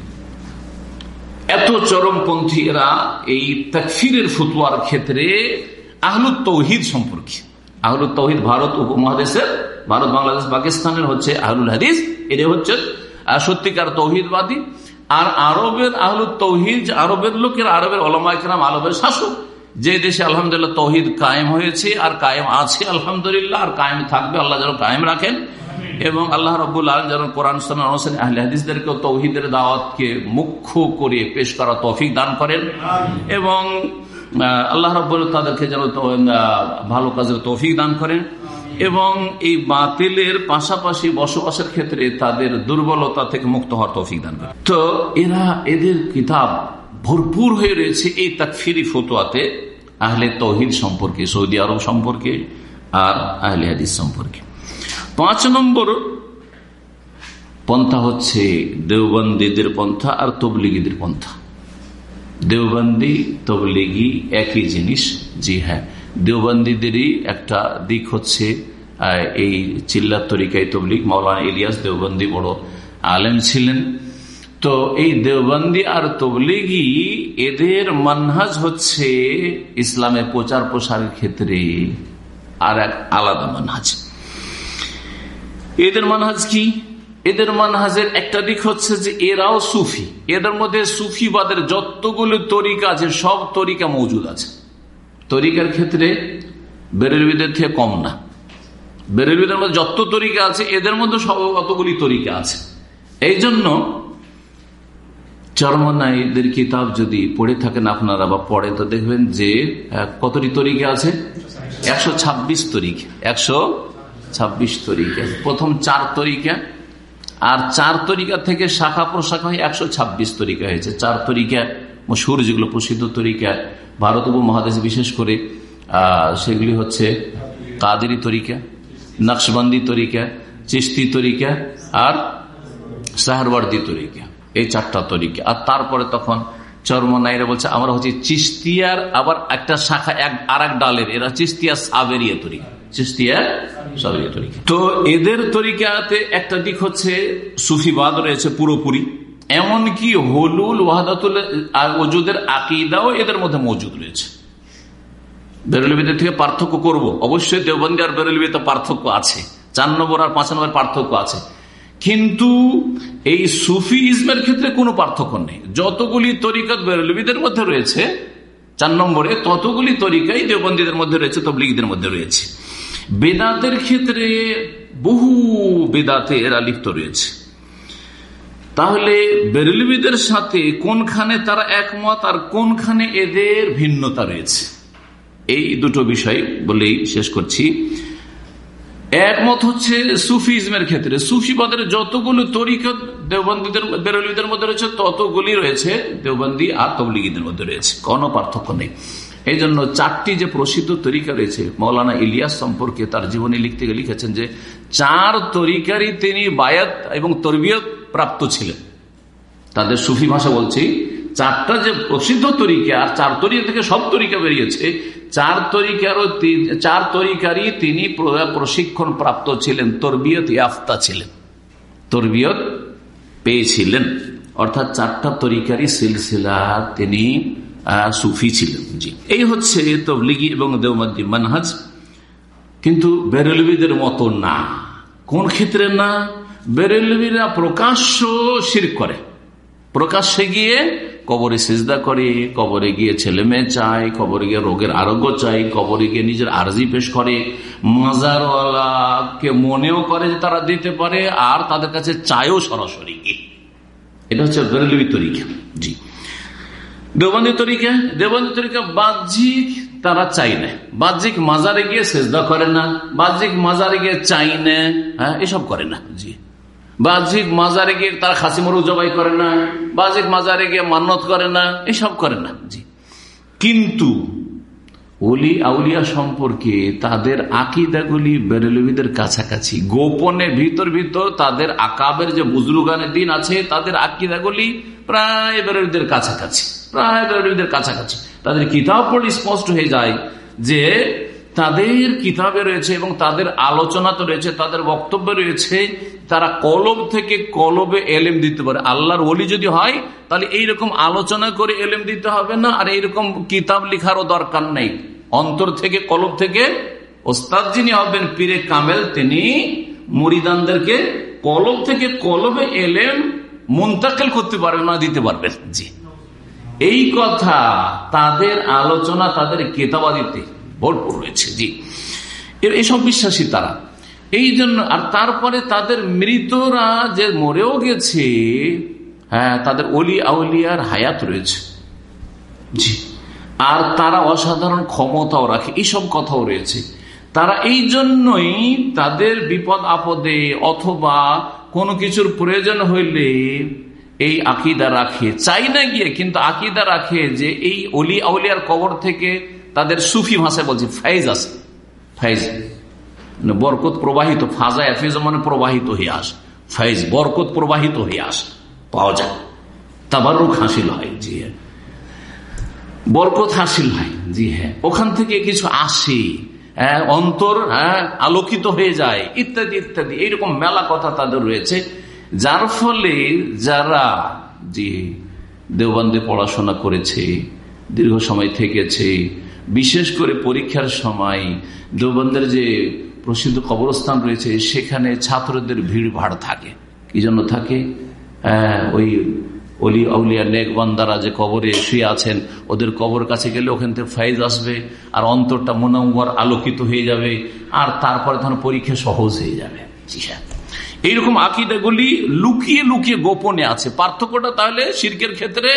এত চরমপন্থী এরা এই তাকফিরের ফতুয়ার ক্ষেত্রে আহলুদ তৌহিদ সম্পর্কে। আহলুদ তৌহিদ ভারত উপমহাদেশের, ভারত, বাংলাদেশ, পাকিস্তানের হচ্ছে আহলুল হাদিস। এটা হচ্ছে সত্যিকার তৌহিদবাদী। আর আরবের আহলুদ তৌহিদ, আরবের লোকের, আরবের ওলামাইকরাম আরবের শাসক। যে দেশে আলহামদুলিল্লাহ তৌহিদ কায়েম হয়েছে আর কায়েম আছে আলহামদুলিল্লাহ, আর কায়েম থাকবে, আল্লাহ যেন কায়েম রাখেন। এবং আল্লাহ রবুল আলম যেন কোরআন আহলে হাদিসদেরকে তৌহিদের দাওয়াতকে মুখ্য করে পেশ করা তৌফিক দান করেন এবং আল্লাহ রব তাদেরকে যেন ভালো কাজের তৌফিক দান করেন এবং এই বাতিলের পাশাপাশি বসবাসের ক্ষেত্রে তাদের দুর্বলতা থেকে মুক্ত হওয়ার তৌফিক দান করেন। তো এরা এদের কিতাব ভরপুর হয়ে রয়েছে এই তাকফিরি ফতুয়াতে আহলে তৌহিদ সম্পর্কে সৌদি আরব সম্পর্কে আর আহলে হাদিস সম্পর্কে। পাঁচ নম্বর পন্থা হচ্ছে দেওবন্দীদের পন্থা আর তবলিগীদের পন্থা। দেওবন্দি, তবলিগি একই জিনিস, জি হ্যাঁ। দেওবন্দীদেরই একটা দিক হচ্ছে এই চিল্লার তরিকায় তবলিগ। মৌলানা ইলিয়াস দেওবন্দি বড় আলেম ছিলেন। তো এই দেওবন্দি আর তবলিগি, এদের মানহাজ হচ্ছে ইসলামের প্রচার প্রসারের ক্ষেত্রে আর এক আলাদা মানহাজ। এদের মানহাজ কি? এদের মানহাজের একটা দিক হচ্ছে যে এরাও সুফি। এদের মধ্যে সুফিবাদের যতগুলো তরিকা আছে, সব তরিকা মজুদ আছে। তরিকার ক্ষেত্রে বেরেলবিদের থেকে কম না। বেরেলবিদের মধ্যে যত তরিকা আছে, এদের মধ্যে সব অতগুলি তরিকা আছে। এই জন্য চরমনাইদের কিতাব যদি পড়ে থাকেন আপনারা বা পড়ে, তো দেখবেন যে কতটি তরিকা আছে? একশো ছাব্বিশ তরিকা। একশো ছাব্বিশ তরিকা। প্রথম চার তরিকা, আর চার তরিকা থেকে শাখা প্রশাখা হয়ে একশো ছাব্বিশ তরিকা হয়েছে। চার তরিকা, মশুর যেগুলো প্রসিদ্ধ তরিকা, ভারত উপমহাদেশ বিশেষ করে সেগুলি হচ্ছে কাদেরি তরিকা, নকশবন্দি তরিকা চিস্তি তরিকা, আর সাহারওয়ার্দি তরিকা। এই চারটা তরিকা। আর তারপরে তখন চর্মনাইরা বলছে, আমরা হচ্ছে চিস্তিয়ার আবার একটা শাখা এক আর এক ডালের। এরা চিস্তিয়া সাবেরিয়া তরিকা। তরিকা। তো এদের তরিকাতে একটা দিক হচ্ছে সুফিবাদ রয়েছে পুরোপুরি, এমনকি হলুল ওয়াহাদাতুল ওজুদের আকিদাও এদের মধ্যে মজুদ রয়েছে। বেরলবিদের থেকে পার্থক্য করব। অবশ্যই দেওবন্দি আর বেরলবিতে পার্থক্য আছে, চার নম্বর আর পাঁচ নম্বর পার্থক্য আছে। কিন্তু এই সুফি ইসমের ক্ষেত্রে কোনো পার্থক্য নেই। যতগুলি তরিকত বেরলবিদের মধ্যে রয়েছে, চার নম্বরে ততগুলি তরিকাই দেওবন্দীদের মধ্যে রয়েছে, তবলিগদের মধ্যে রয়েছে। বেদাতের ক্ষেত্রে বহু বেদাতে এরা লিপ্ত রয়েছে। তাহলে বেরলবিদের সাথে কোনখানে তারা একমত আর কোনখানে এদের ভিন্নতা রয়েছে? এই দুটো বিষয় বলেই শেষ করছি। একমত হচ্ছে সুফিজমের ক্ষেত্রে। সুফিবাদের যতগুলো তরিকত দেওবন্দীদের বেরলিদের মধ্যে রয়েছে, ততগুলি রয়েছে দেওবন্দি আর তবলিগীদের মধ্যে রয়েছে। কোনো পার্থক্য নেই। এই জন্য চারটি যে প্রসিদ্ধ তরিকা রয়েছে, মৌলানা ইলিয়াস সম্পর্কে তার জীবনে লিখতে গিয়ে লিখেছেন যে, চার তরিকারই তিনি বায়াত এবং তরবিয়ত প্রাপ্ত ছিলেন। তাদের সুফি ভাষা বলছি, চারটা যে প্রসিদ্ধ তরিকা, আর চার তরিকা থেকে সব তরিকা বেরিয়েছে, চার তরিকারও চার তরিকারই তিনি প্রশিক্ষণ প্রাপ্ত ছিলেন, তরবিয়ত ইয়াফতা ছিলেন। তরবিয়ত পেয়েছিলেন। অর্থাৎ চারটা তরিকারই সিলসিলা তিনি সুফি ছিলেন জি। এই হচ্ছে তবলিগি এবং দেওমাদ্দি মানহাজ। কিন্তু বেরেলবিদের মতো না। কোন ক্ষেত্রে না? বেরেলবিরা প্রকাশ্য শির করে। প্রকাশ্যে গিয়ে কবরে সেজদা করে, কবরে গিয়ে ছেলে মেয়ে চায়, কবরে গিয়ে রোগের আরোগ্য চাই কবরে গিয়ে নিজের আর্জি পেশ করে। মাজারওয়ালাকে মনেও করে যে তারা দিতে পারে, আর তাদের কাছে চায়ও সরাসরি গিয়ে। এটা হচ্ছে বেরলবি তরিকা। জি। দেবন্দী তরিকা দেবন্দী তরিকা বাহ্যিক তারা চাই না। বাহ্যিক মাজারে গিয়ে সেজদা করে না, বাহ্যিক মাজারে গিয়ে চাই না হ্যাঁ এসব করে না, জি। বাহ্যিক মাজারে গিয়ে তার খাসি মরু জবাই করে না, বাহ্যিক মাজারে গিয়ে মান্নত করে না, এসব করে না, জি। কিন্তু অলি আউলিয়া সম্পর্কে তাদের আকিদাগুলি বেরেলবিদের কাছাকাছি। গোপনে ভিতর ভিতর তাদের আকাবের যে বুজরুগানের দিন আছে, তাদের আকিদাগুলি প্রায় বেরেলবিদের কাছাকাছি। প্রায় বেরেলবিদের কাছাকাছি। তাদের কিতাব পড়লে স্পষ্ট হয়ে যায় যে তাদের কিতাবে রয়েছে এবং তাদের আলোচনা তো রয়েছে, তাদের বক্তব্য রয়েছে, তারা কলব থেকে কলবে এলেম দিতে পারে। আল্লাহর ওলি যদি হয়, তাহলে এইরকম আলোচনা করে এলেম দিতে হবে না, আর এইরকম কিতাব লিখারও দরকার নেই। অন্তর থেকে, কলব থেকে ওস্তাদ যিনি হবেন পীরে কামেল, তিনি মুরিদানদেরকে কলব থেকে কলবে এলেম মুন্তাকেল করতে পারবেন না, দিতে পারবেন। জি। এই কথা, তাদের আলোচনা, তাদের কেতাবাদিতে ভরপুর রয়েছে, জি। এর, এসব বিশ্বাসী তারা। এই জন্য আর তারপরে তাদের মৃতরা যে মরেও গেছে হ্যাঁ তাদের অলি আউলিয়ার হায়াত রয়েছে। জি। আর তারা অসাধারণ ক্ষমতাও রাখে। এইসব কথাও রয়েছে। তারা এই জন্যই তাদের বিপদ আপদে অথবা কোনো কিছুর প্রয়োজন হইলে এই আকিদা রাখে। চাই না গিয়ে, কিন্তু আকিদা রাখে যে এই অলি আউলিয়ার কবর থেকে তাদের সুফি ভাষায় বলছে, ফাইজ আছে, ফাইজ। মানে বরকত প্রবাহিত, ফাজা এফিজ মানে প্রবাহিত হয়ে আস। ফাইজ, বরকত প্রবাহিত হয়ে আস। পাওয়া যায়। তাবারুক হাসিল হয়, জি হ্যাঁ। বরকত হাসিল হয় জি হ্যাঁ ওখান থেকে কিছু আসে হ্যাঁ, অন্তর হ্যাঁ আলোকিত হয়ে যায় ইত্যাদি ইত্যাদি। এইরকম মেলা কথা তাদের রয়েছে। যার ফলে যারা যে দেওবন্দে পড়াশোনা করেছে দীর্ঘ সময় থেকেছে বিশেষ করে পরীক্ষার সময় দেওবন্দের যে প্রসিদ্ধ কবরস্থান রয়েছে সেখানে ছাত্রদের ভিড় ভাড় থাকে। কি জন্য থাকে? ওই অলি আউলিয়া, নেক বন্দারা যে কবরে শুয়ে আছেন, ওদের কবর কাছে গেলে ওখান থেকে ফাইজ আসবে, আর অন্তরটা মনোমর আলোকিত হয়ে যাবে, আর তারপরে তখন পরীক্ষা সহজ হয়ে যাবে। এইরকম আকিদাগুলি লুকিয়ে লুকিয়ে গোপনে আছে। পার্থক্যটা তাহলে শির্কের ক্ষেত্রে,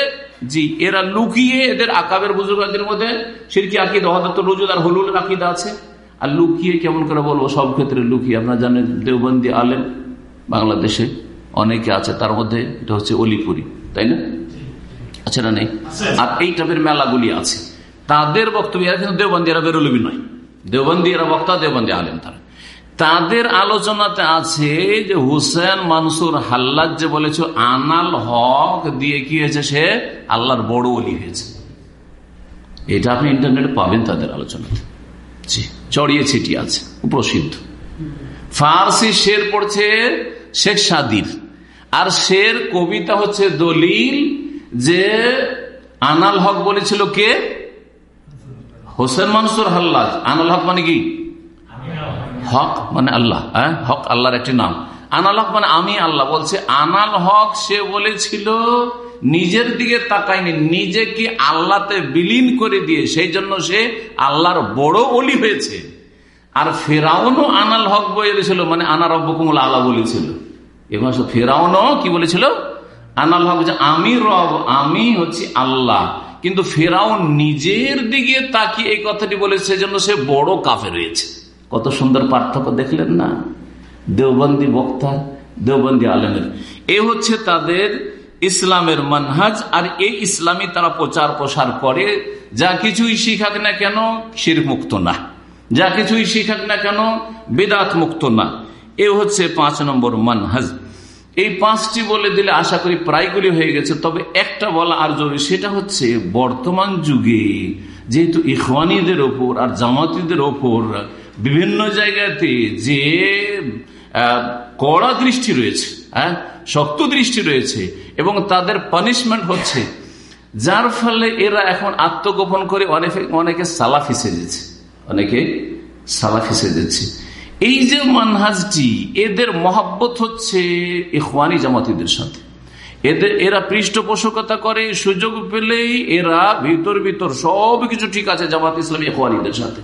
জি, এরা লুকিয়ে এদের আকাবের বুজুর্গদের মধ্যে সিরকি আকিদা হয়তো রুজুদ আর হলুলের আকিদা আছে। আর লুকিয়ে কেমন করে বলব, সব ক্ষেত্রে লুকিয়ে। আপনারা জানেন দেওবন্দি আলেম বাংলাদেশে অনেকে আছে, তার মধ্যে এটা হচ্ছে অলিপুরি। তাই না? আছে না, নেই? আর এই টাইপের মেলাগুলি আছে। তাদের বক্তব্য কিন্তু দেওবন্দি, এরা বেরোলবি নয়। দেওবন্দি এরা বক্তা, দেওবন্দি আলেম তারা। তাদের আলোচনাতে আছে যে হুসেন মানসুর হাল্লাদ যে বলেছ, আনাল হক দিয়ে কি হয়েছে সে? আল্লাহর বড় অলি হয়েছে। এটা আপনি ইন্টারনেটে পাবেন তাদের আলোচনাতে। চড়িয়ে ছিটিয়ে আছে। প্রসিদ্ধ। ফার্সি শের পড়ছে শেখ সাদির। আর শের কবিতা হচ্ছে দলিল যে আনাল হক বলেছিল কে? হোসেন মানসুর হাল্লাজ আনাল হক মানে কি? হক মানে আল্লাহ হ্যাঁ? হক আল্লাহর একটি নাম। আনাল হক মানে আমি আল্লাহ বলছে, আনাল হক সে বলেছিল, নিজের দিকে তাকায়নি, নিজেকে আল্লাহতে বিলীন করে দিয়ে, সেই জন্য সে আল্লাহর বড় অলি হয়েছে। আর ফেরাউনও আনাল হক বলেছিল মানে আনার অব্বকুমুল আল্লাহ বলেছিল। এবং ফেরাউনও কি বলেছিল? আনাল হক যে আমি রব, আমি হচ্ছি আল্লাহ। কিন্তু ফেরাউন নিজের দিকে তাকিয়ে এই কথাটি বলেছে জন্য সে বড় কাফে রয়েছে কত সুন্দর পার্থক্য দেখলেন না? দেওবন্দি বক্তা, দেওবন্দি আলমের। এ হচ্ছে তাদের ইসলামের মানহাজ, আর এই ইসলামী তারা প্রচার প্রসার করে। যা কিছুই শিখাক না কেন শির মুক্ত না। যা কিছুই শিখাক না কেন বেদাত মুক্ত না। এ হচ্ছে পাঁচ নম্বর মানহাজ। এই পাঁচটি বলে দিলে আশা করি প্রায়গুলি হয়ে গেছে, তবে একটা বলা আর জরুরি, সেটা হচ্ছে বর্তমান যুগে যেহেতু ইখওয়ানিদের ওপর আর জামাতিদের ওপর বিভিন্ন জায়গাতে যে কড়া দৃষ্টি রয়েছে হ্যাঁ শক্ত দৃষ্টি রয়েছে এবং তাদের পানিশমেন্ট হচ্ছে, যার ফলে এরা এখন আত্মগোপন করে অনেকে অনেকে সালাফি সেজেছে, অনেকে সালাফি সেজেছে। এই যে মানহাজটি, এদের মহাব্বত হচ্ছে ইখওয়ানি জামাতিদের সাথে। এদের, এরা পৃষ্ঠপোষকতা করে, সুযোগ পেলেই এরা ভিতর ভিতর সবকিছু ঠিক আছে জামাত ইসলাম ইখওয়ানিদের সাথে।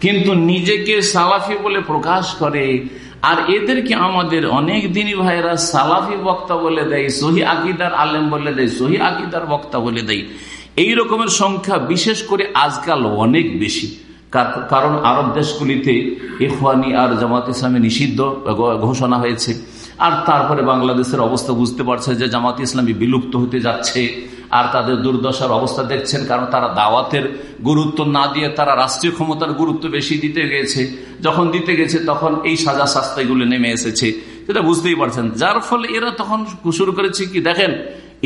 কিন্তু নিজেকে সালাফি বলে প্রকাশ করে, আর এদেরকে আমাদের অনেক দিনই ভাইরা সালাফি বক্তা বলে দেয়, সহি আকিদার আলেম বলে দেয়, সহি আকিদার বক্তা বলে দেয়। এই রকমের সংখ্যা বিশেষ করে আজকাল অনেক বেশি। কারণ আরব দেশগুলিতে ইফওয়ানি আর জামাত ইসলামে নিষিদ্ধ ঘোষণা হয়েছে। আর তারপরে বাংলাদেশের অবস্থা বুঝতে পারছে যে জামাত ইসলামী বিলুপ্ত হতে যাচ্ছে। আর তাদের দুর্দশার অবস্থা দেখছেন কারণ তারা দাওয়াতের গুরুত্ব না দিয়ে তারা রাষ্ট্রীয় ক্ষমতার গুরুত্ব বেশি দিতে গেছে। যখন দিতে গেছে তখন এই সাজা শাস্তাগুলো নেমে এসেছে। সেটা বুঝতেই পারছেন। যার ফলে এরা তখন শুরু করেছে কি? দেখেন,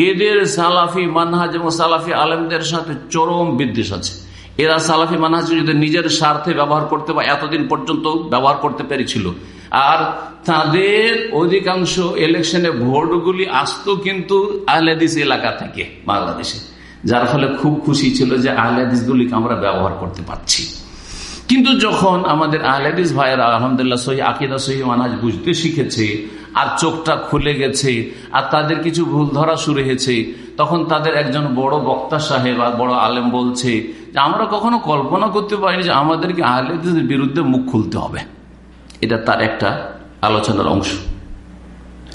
এদের সালাফি, মানহাজ এবং সালাফি আলেমদের সাথে চরম বিদ্বেষ আছে। এরা সালাফি মানহাজ যদি নিজের স্বার্থে ব্যবহার করতে বা এতদিন পর্যন্ত ব্যবহার করতে পেরেছিল। আর তাদের অধিকাংশ ইলেকশনে ভোটগুলি আসতো কিন্তু আহলেদিস এলাকা থেকে, বাংলাদেশে। যার ফলে খুব খুশি ছিল যে আহলেদিসগুলিকে আমরা ব্যবহার করতে পারছি। কিন্তু যখন আমাদের আহলেদিস ভাইয়েরা আলহামদুলিল্লাহ সহি আকিদা, সহি মানহাজ বুঝতে শিখেছে, আর চোখটা খুলে গেছে, আর তাদের কিছু ভুল ধরা শুরু হয়েছে তখন তাদের একজন বড় বক্তা সাহেব আর বড় আলেম বলছে যে, আমরা কখনো কল্পনা করতে পারিনি যে আমাদেরকে আহলেদিসের বিরুদ্ধে মুখ খুলতে হবে। এটা তার একটা আলোচনার অংশ।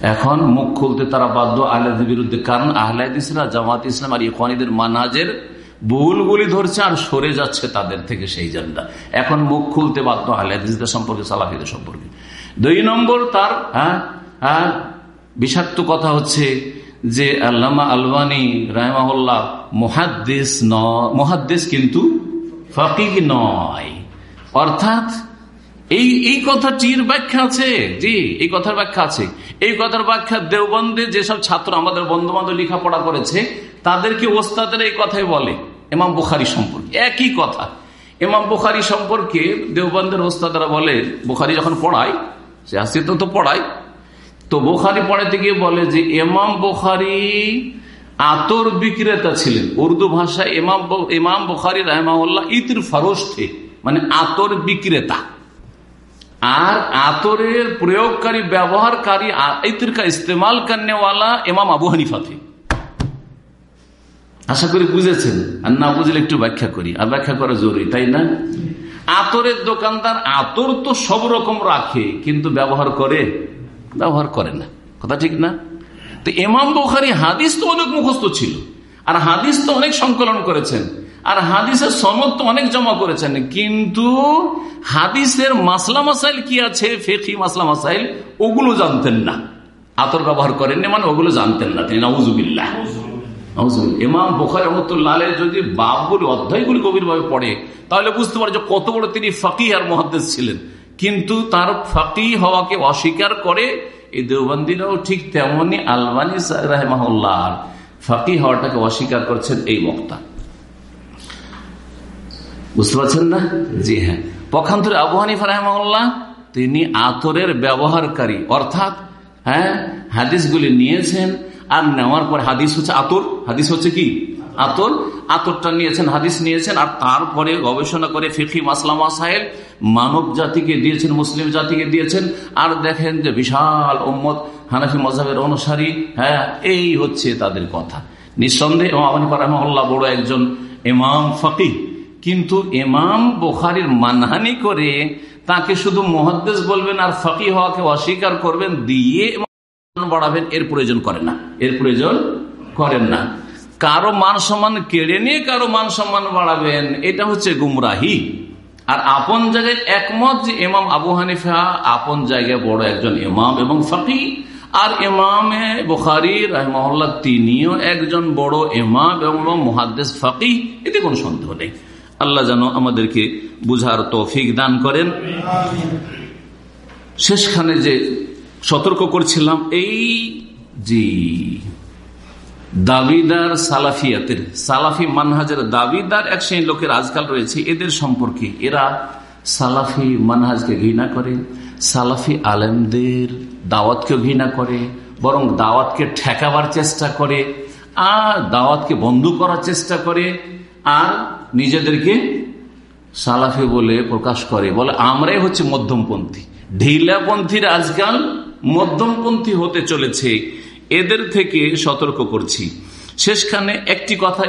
এখন মুখ খুলতে তারা বাধ্য আহলাদের বিরুদ্ধে, কারণ আহলাদিসরা জামাত ইসলাম আর ইফানিদের মানাজের ভুলগুলি ধরছে আর সরে যাচ্ছে তাদের থেকে সেই জেন্ডা এখন মুখ খুলতে বাধ্য আহলাদিসদের সম্পর্কে, সালাফিদের সম্পর্কে। দুই নম্বর তার হ্যাঁ হ্যাঁ বিষাক্ত কথা হচ্ছে যে আল্লামা আলবানী রায়মাহুল্লাহ মহাদ্দেশ ন মহাদ্দেশ কিন্তু ফকিক নয়। অর্থাৎ এই এই কথাটির ব্যাখ্যা আছে। জি, এই কথার ব্যাখ্যা আছে। এই কথার ব্যাখ্যা দেওবন্দে যেসব ছাত্র আমাদের বন্ধু বান্ধব লেখাপড়া করেছে, তাদেরকে ওস্তাদের এই কথাই বলে এমাম বুখারি সম্পর্কে। একই কথা। এমাম বুখারি সম্পর্কে দেওবন্দের ওস্তাদরা বলে, বুখারি যখন পড়ায়, সে আসতে তো পড়ায় তো বোখারি পড়াতে গিয়ে বলে যে এমাম বোখারি আতর বিক্রেতা ছিলেন। উর্দু ভাষায় এমাম ইমাম বুখারি রহমাউল্লাহ ইতির ফরোস্টে মানে আতর বিক্রেতা। আর আতরের প্রয়োগকারী, ব্যবহারকারী ইতির কা ইস্তেমাল করনেওয়ালা এমাম আবু হানিফা আশা করি বুঝেছেন, আর না বুঝলে একটু ব্যাখ্যা করি, আর ব্যাখ্যা করা জরুরি, তাই না? আতরের দোকানদার আতর তো সব রকম রাখে, কিন্তু ব্যবহার করে ব্যবহার করে না। কথা ঠিক না? তো এমাম বোখারি হাদিস তো অনেক মুখস্থ ছিল। আর হাদিস তো অনেক সংকলন করেছেন। আর হাদিসের সমত তো অনেক জমা করেছেন। কিন্তু হাদিসের মাসলা মাসাইল কি আছে ফেকি মাসলা মাসাইল, ওগুলো জানতেন না। আতর ব্যবহার করেননি মানে ওগুলো জানতেন না। তিনি নজুবিল্লাহ ইমাম বোখারি রহমতুল্লাহ যদি বাপগুলি অধ্যায়গুলি গভীরভাবে পড়ে, তাহলে বুঝতে পারে যে কত বড় তিনি ফাঁকি আর মহাদ্দেশ ছিলেন। কিন্তু তার ফাঁকি হওয়াকে অস্বীকার করে এই দেওবন্দিরাও ঠিক তেমনি আলবানী রাহেমাহুল্লাহ। ফাঁকি হওয়াটাকে অস্বীকার করছেন এই বক্তা। বুঝতে পারছেন না? জি হ্যাঁ। পক্ষান্তরে আবু হানিফা রাহমাল্লাহ তিনি আতরের ব্যবহারকারী। অর্থাৎ হ্যাঁ হাদিসগুলি নিয়েছেন আর নেওয়ার পর হাদিস হচ্ছে আতর। হাদিস হচ্ছে কি? আতর আতরটা নিয়েছেন, হাদিস নিয়েছেন, আর তারপরে গবেষণা করে ফিকি মাসলামা সাহেব মানব জাতিকে দিয়েছেন, মুসলিম জাতিকে দিয়েছেন, আর দেখেন যে বিশাল ওম্মদ হানাফি মজাবের অনুসারী হ্যাঁ এই হচ্ছে তাদের কথা। নিঃসন্দেহ রহমাল্লাহ বড় একজন এমাম ফকিহ কিন্তু এমাম বোখারির মানহানি করে তাকে শুধু মহাদ্দেশ বলবেন আর ফকি হওয়াকে অস্বীকার করবেন, দিয়ে বাড়াবেন, এর প্রয়োজন করে না। এর প্রয়োজন করেন না। কারও মান সম্মান কেড়ে নিয়ে কারও মান সম্মান বাড়াবেন, এটা হচ্ছে গুমরাহি। আর আপন জায়গায় একমত যে এমাম আবু হানিফা আপন জায়গায় বড় একজন এমাম এবং ফকি। আর ইমামে বুখারি রহমহল্লা তিনিও একজন বড় এমাম এবং মহাদ্দেশ ফকি, এতে কোনো সন্দেহ নেই। আল্লাহ যেন আমাদেরকে বুঝার তৌফিক দান করেন। শেষখানে যে সতর্ক করছিলাম, এই জি দাবিদার সালাফিয়াতের, সালাফি মানহাজের দাবিদার এক শ্রেণির লোকের আজকাল রয়েছে এদের সম্পর্কে। এরা সালাফি মানহাজকে ঘৃণা করে, সালাফি আলেমদের দাওয়াতকে ঘৃণা করে, বরং দাওয়াতকে ঠেকাবার চেষ্টা করে, আর দাওয়াতকে বন্ধ করার চেষ্টা করে, আর নিজেদেরকে সালাফি বলে প্রকাশ করে। বলে, আমরাই হচ্ছে মধ্যমপন্থী। ঢিলাপন্থীর আজকাল মধ্যমপন্থী হতে চলেছে। এদের থেকে সতর্ক করছি। শেষখানে একটি কথা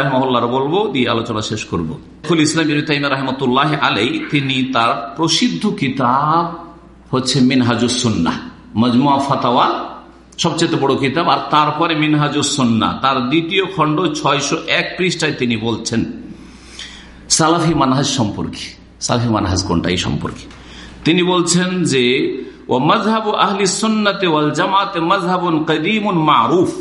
রহমল্লার বলব, দিয়ে আলোচনা শেষ করব। ইসলাম রহমতুল্লাহ আলাই তিনি তার প্রসিদ্ধ কিতাব হচ্ছে মিনহাজুসন্না মজমুয়া ফাতাওয়া, সবচেয়ে বড় কিতাব। আর তারপরে মিনহাজুসন্না তার দ্বিতীয় খণ্ড ছয়শো এক পৃষ্ঠায় তিনি বলছেন, সালাফি মানহাজ সম্পর্কে। সালাফি মানহাজ কোনটা এই সম্পর্কে? তিনি বলছেন যে ও মজহাবু আহলি সুন্নতে ওয়াল জামাতে মজহাবুন কদিমুন মারুফ।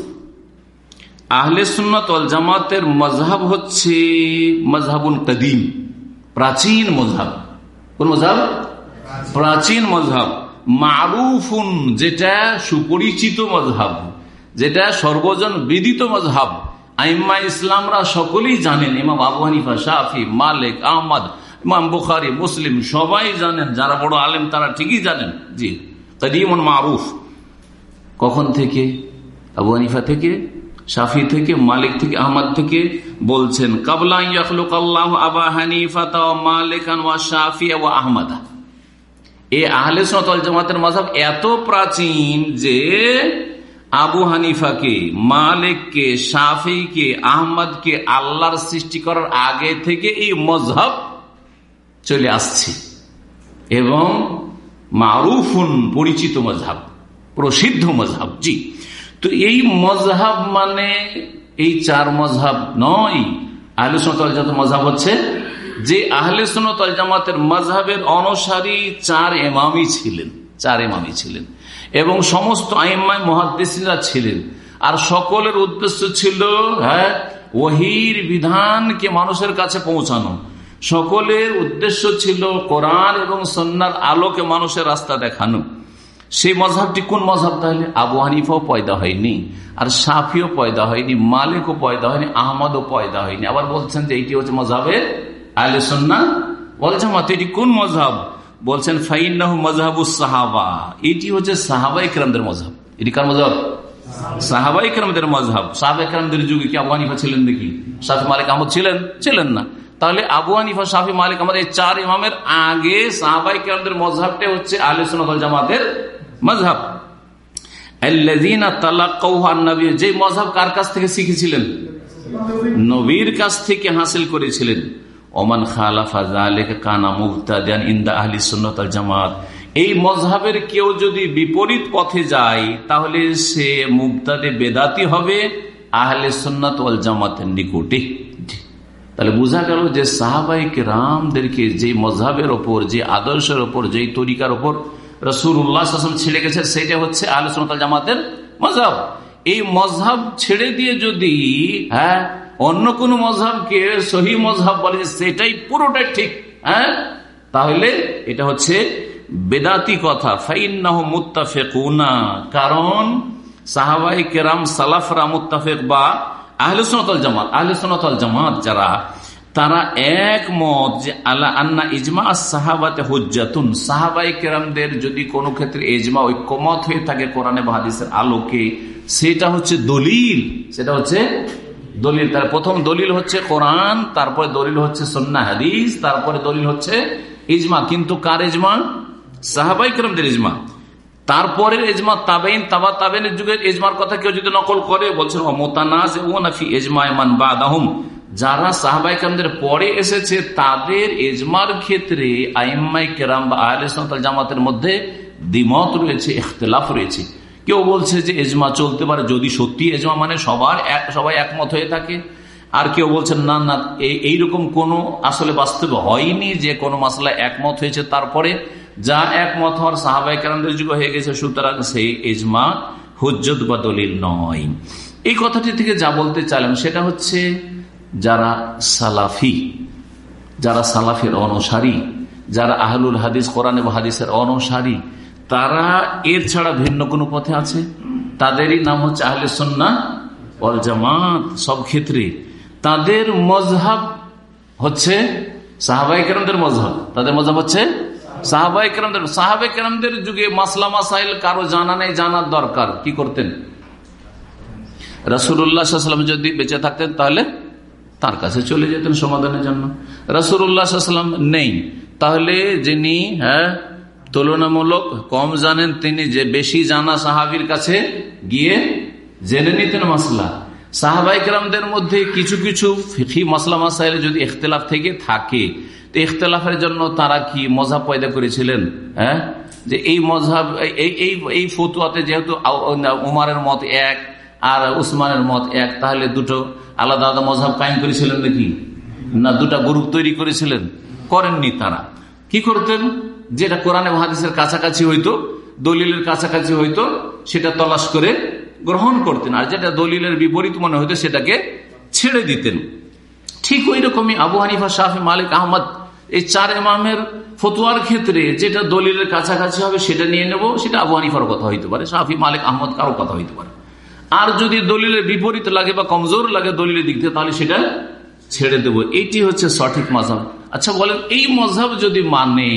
আহলে সুন্নত ওয়াল জামাতের মজহাব হচ্ছে কদিম, প্রাচীন মজহাব কোন প্রাচীন মজহাব মারুফুন, যেটা সুপরিচিত মজহাব যেটা সর্বজন বিদিত মজহাব আইম্মা ইসলামরা সকলেই জানেন, ইমাম আবু হানিফা শাহি মালিক, আহমদ। ইমাম বুখারি, মুসলিম, সবাই জানেন, যারা বড় আলেম তারা ঠিকই জানেন। জি কদিমন মারুফ। কখন থেকে? আবু হানিফা থেকে, শাফি থেকে, মালিক থেকে, আহমদ থেকে বলছেন, কাবলা আল্লাহ আবা হানিফা ওয়া ওয়া সতল জামাতের এত প্রাচীন যে আবু হানিফাকে সাফিকে আহমদকে আল্লাহর সৃষ্টি করার আগে থেকে এই মজহব চলে আসছে। এবং মারুফুন পরিচিত মজহাব, প্রসিদ্ধ মজহাব, জি। তো এই মজহাব মানে এই চার মজহাব নয়, আহলে সতল মজহাব হচ্ছে যে আহলে সুনতল জামাতের মজহাবের অনুসারী চার এমামি ছিলেন, চার এমামি ছিলেন। এবং সমস্ত আইম্মাই মহাদেশীরা ছিলেন। আর সকলের উদ্দেশ্য ছিল হ্যাঁ ওহির বিধানকে মানুষের কাছে পৌঁছানো। সকলের উদ্দেশ্য ছিল কোরআন এবং সন্ন্যার আলোকে মানুষের রাস্তা দেখানো। সেই মজাবটি কোন মজাব তাহলে? আবু হানিফাও পয়দা হয়নি, আর সাফিও পয়দা হয়নি, মালিকও পয়দা হয়নি, আহমদও পয়দা হয়নি। আবার বলছেন যে এইটি হচ্ছে মজাবের আলে সন্না বলছে মাত্র এটি কোন মজাব বলছেন ফাইনাহ মজাহাবু সাহাবা। এটি হচ্ছে সাহাবা ইকরামদের মজাব এটি কার মজাব সাহাবা ইকরামদের মজাব সাহাবা ইকরামদের যুগে কি আবু হানিফা ছিলেন দেখি সাফি মালিক আহমদ ছিলেন? ছিলেন না। তাহলে আবু হানিফা সাফি মালিক আমাদের চার ইমামের আগে সাহাবা ইকরামদের মজাবটা হচ্ছে আলে সোনাল জামাতের মজাব যে মজাব কার কাছ থেকে শিখেছিলেন? নবীর কাছ থেকে হাসিল করেছিলেন। ওমান জামাত। এই মজহাবের কেউ যদি বিপরীত পথে যায়, তাহলে সে মুবতাদে বেদাতি হবে আহলে সুন্নত ওয়াল জামাতের নিকটে। তাহলে বোঝা গেল যে সাহাবাহিক রামদেরকে যে মজহাবের ওপর, যে আদর্শের ওপর, যে তরিকার ওপর রসুর উল্লাহ ছেড়ে গেছে সেটা হচ্ছে সুন্নত জামাতের মজহাব এই মজহাব ছেড়ে দিয়ে যদি হ্যাঁ অন্য কোন মজহাবকে সহি মজহাব বলে সেটাই পুরোটাই ঠিক হ্যাঁ তাহলে এটা হচ্ছে বেদাতি কথা। ফাইন্নাহ মুত্তাফেকুনা। কারণ সাহাবাই কেরাম সালাফরা মুত্তাফেক বা আহলুসনতল জামাত আহলুসনতল জামাত যারা, তারা একমত যে আল্লাহ আন্না ইজমা সাহাবাতে হুজাতুন সাহাবাই কেরামদের যদি কোনো ক্ষেত্রে ইজমা ঐক্যমত হয়ে থাকে কোরআনে বাহাদিসের আলোকে, সেটা হচ্ছে দলিল। সেটা হচ্ছে দলিল। তার প্রথম দলিল হচ্ছে কোরআন, তারপরে দলিল হচ্ছে সন্না হাদিস, তারপরে দলিল হচ্ছে ইজমা। কিন্তু কার ইজমা? সাহাবাই কেরামদের ইজমা। তারপরের এজমা তাবেইন, তাবা তাবেনের যুগের এজমার কথা কেউ যদি নকল করে, বলছেন এমান বাদাহুম। যারা সাহাবাই কেরামদের পরে এসেছে, তাদের এজমার ক্ষেত্রে বা জামাতের মধ্যে দ্বিমত রয়েছে, ইখতলাফ রয়েছে। কেউ বলছে যে এজমা চলতে পারে, যদি সত্যি এজমা মানে সবার সবাই একমত হয়ে থাকে। আর কেউ বলছেন, না না এইরকম কোনো আসলে বাস্তবে হয়নি যে কোনো মাসলা একমত হয়েছে তারপরে যা একমত হওয়ার সাহাবাই যুগ হয়ে গেছে, সুতরাং সেই এজমা হুজ্জত বা দলিল নয়। এই কথাটি থেকে যা বলতে চাইলাম সেটা হচ্ছে, যারা সালাফি, যারা সালাফের অনুসারী, যারা আহলুল হাদিস, কোরআন এবং হাদিসের অনুসারী, তারা এর ছাড়া ভিন্ন কোনো পথে আছে? তাদেরই নাম হচ্ছে আহলে সন্না অল জামাত সব ক্ষেত্রে। তাদের মজহাব হচ্ছে সাহাবাই মজহাব তাদের মজহাব হচ্ছে সাহাবাই কেরামদের সাহাবাই কেরামদের যুগে মাসলা মাসাইল কারও জানা নেই, জানার দরকার। কি করতেন? রাসুল্লাহাম যদি বেঁচে থাকতেন, তাহলে তার কাছে চলে যেতেন সমাধানের জন্য। রাসুল্লাহাম নেই। তাহলে যিনি হ্যাঁ তুলনামূলক কম জানেন, তিনি যে বেশি জানা সাহাবির কাছে গিয়ে জেনে নিতেন মাসলা। সাহাবাইকরামদের মধ্যে কিছু কিছু ফিখি মশলা মাসাইলে যদি ইখতলাফ থেকে থাকে, তো ইখতলাফের জন্য তারা কি মজা পয়দা করেছিলেন? হ্যাঁ? যে এই মজাব এই এই ফতুয়াতে যেহেতু উমারের মত এক আর উসমানের মত এক, তাহলে দুটো আলাদা আলাদা মজাব কায়েম করেছিলেন নাকি? না, দুটা গ্রুপ তৈরি করেছিলেন? করেননি তারা। কি করতেন? যেটা কোরআনে মহাদিসের কাছাকাছি হইতো, দলিলের কাছাকাছি হইতো, সেটা তলাশ করে গ্রহণ করতেন, আর যেটা দলিলের বিপরীত মনে হইতো সেটাকে ছেড়ে দিতেন। ঠিক ওই রকমই আবু হানিফা শাহি মালিক, আহমদ, এই চার ইমামের ফতুয়ার ক্ষেত্রে যেটা দলিলের কাছাকাছি হবে সেটা নিয়ে নেব, সেটা আবু হানিফার কথা হইতে পারে শাহি মালিক, আহমদ কারও কথা হইতে পারে। আর যদি দলিলের বিপরীত লাগে বা কমজোর লাগে দলিলের দিক থেকে তাহলে সেটা ছেড়ে দেব। এইটি হচ্ছে সঠিক মজাব আচ্ছা বলেন, এই মজাব যদি মানে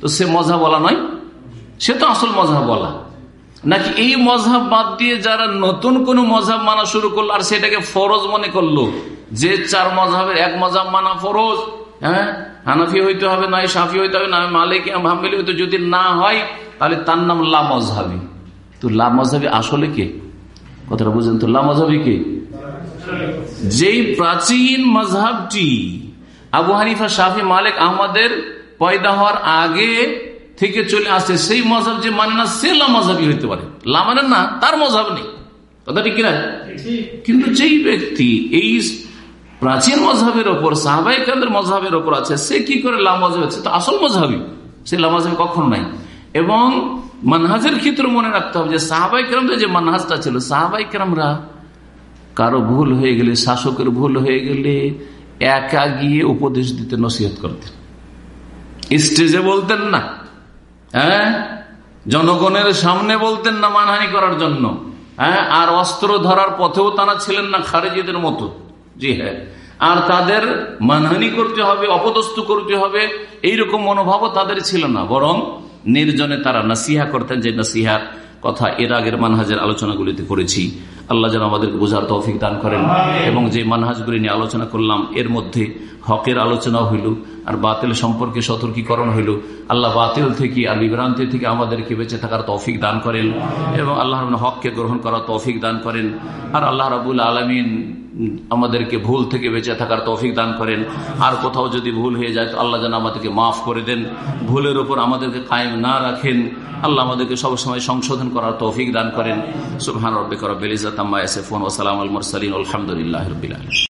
তো সে মজা বলা নয়, সে তো আসল মজা বলা। নাকি এই মজাব বাদ দিয়ে যারা নতুন কোন মজাব মানা শুরু করল আর সেটাকে ফরজ মনে করল? যে চার মজাবের এক মজাব মানা ফরজ হ্যাঁ? হানাফি হইতে হবে নয় সাফি হইতে হবে, না মালিক হইতে যদি না হয়, তাহলে তার নাম লা মজহাবি। তো লা মজাবি আসলে কে? কথাটা বুঝেন তো, লা মজাবি কে? যেই প্রাচীন মজহাবটি আবু হানিফা, শাফি, মালিক, আহমদের পয়দা হওয়ার আগে থেকে চলে আসছে সেই মজাব যে মানে না সে লামাজাবি হইতে পারে। লা মানে না তার মজাব নেই। কথা ঠিক কিনা? কিন্তু যেই ব্যক্তি এই প্রাচীন মজাবের ওপর সাহাবাহিকাদের মজাবের ওপর আছে সে কি করে লামাজাব হচ্ছে? তো আসল মজাবি সে লামাজাবি কখন নাই। এবং মানহাজের ক্ষেত্রে মনে রাখতে হবে যে সাহাবাই কেরামদের যে মানহাজটা ছিল সাহাবাই কেরামরা কারও ভুল হয়ে গেলে শাসকের ভুল হয়ে গেলে একা গিয়ে উপদেশ দিতে নসিহত করতেন। স্টেজে বলতেন না হ্যাঁ? জনগণের সামনে বলতেন না মানহানি করার জন্য। হ্যাঁ? আর অস্ত্র ধরার পথেও তারা ছিলেন না খারেজিদের মতো। জি হ্যাঁ। আর তাদের মানহানি করতে হবে অপদস্থ করতে হবে এইরকম মনোভাবও তাদের ছিল না। বরং নির্জনে তারা নাসিহা করতেন যে নাসিহার কথা এর আগের মানহাজের আলোচনাগুলিতে করেছি। আল্লাহ যেন আমাদেরকে বোঝার তৌফিক দান করেন। এবং যে মানহাজগুলি নিয়ে আলোচনা করলাম এর মধ্যে হকের আলোচনা হইল আর বাতিল সম্পর্কে সতর্কীকরণ হইল। আল্লাহ বাতিল থেকে আর বিভ্রান্তি থেকে আমাদেরকে বেঁচে থাকার তৌফিক দান করেন এবং আল্লাহ হককে গ্রহণ করার তৌফিক দান করেন। আর আল্লাহ রাবুল আলমিন আমাদেরকে ভুল থেকে বেঁচে থাকার তৌফিক দান করেন। আর কোথাও যদি ভুল হয়ে যায় তো আল্লাহ যেন আমাদেরকে মাফ করে দেন। ভুলের ওপর আমাদেরকে কায়েম না রাখেন। আল্লাহ আমাদেরকে সবসময় সংশোধন করার তৌফিক দান করেন। সুবহান রব্বিক রব্বিল ইজ্জাতি আম্মা ইয়াসিফুন ওয়া সালামুল মুরসালিন। আলহামদুলিল্লাহি রাব্বিল আলামিন।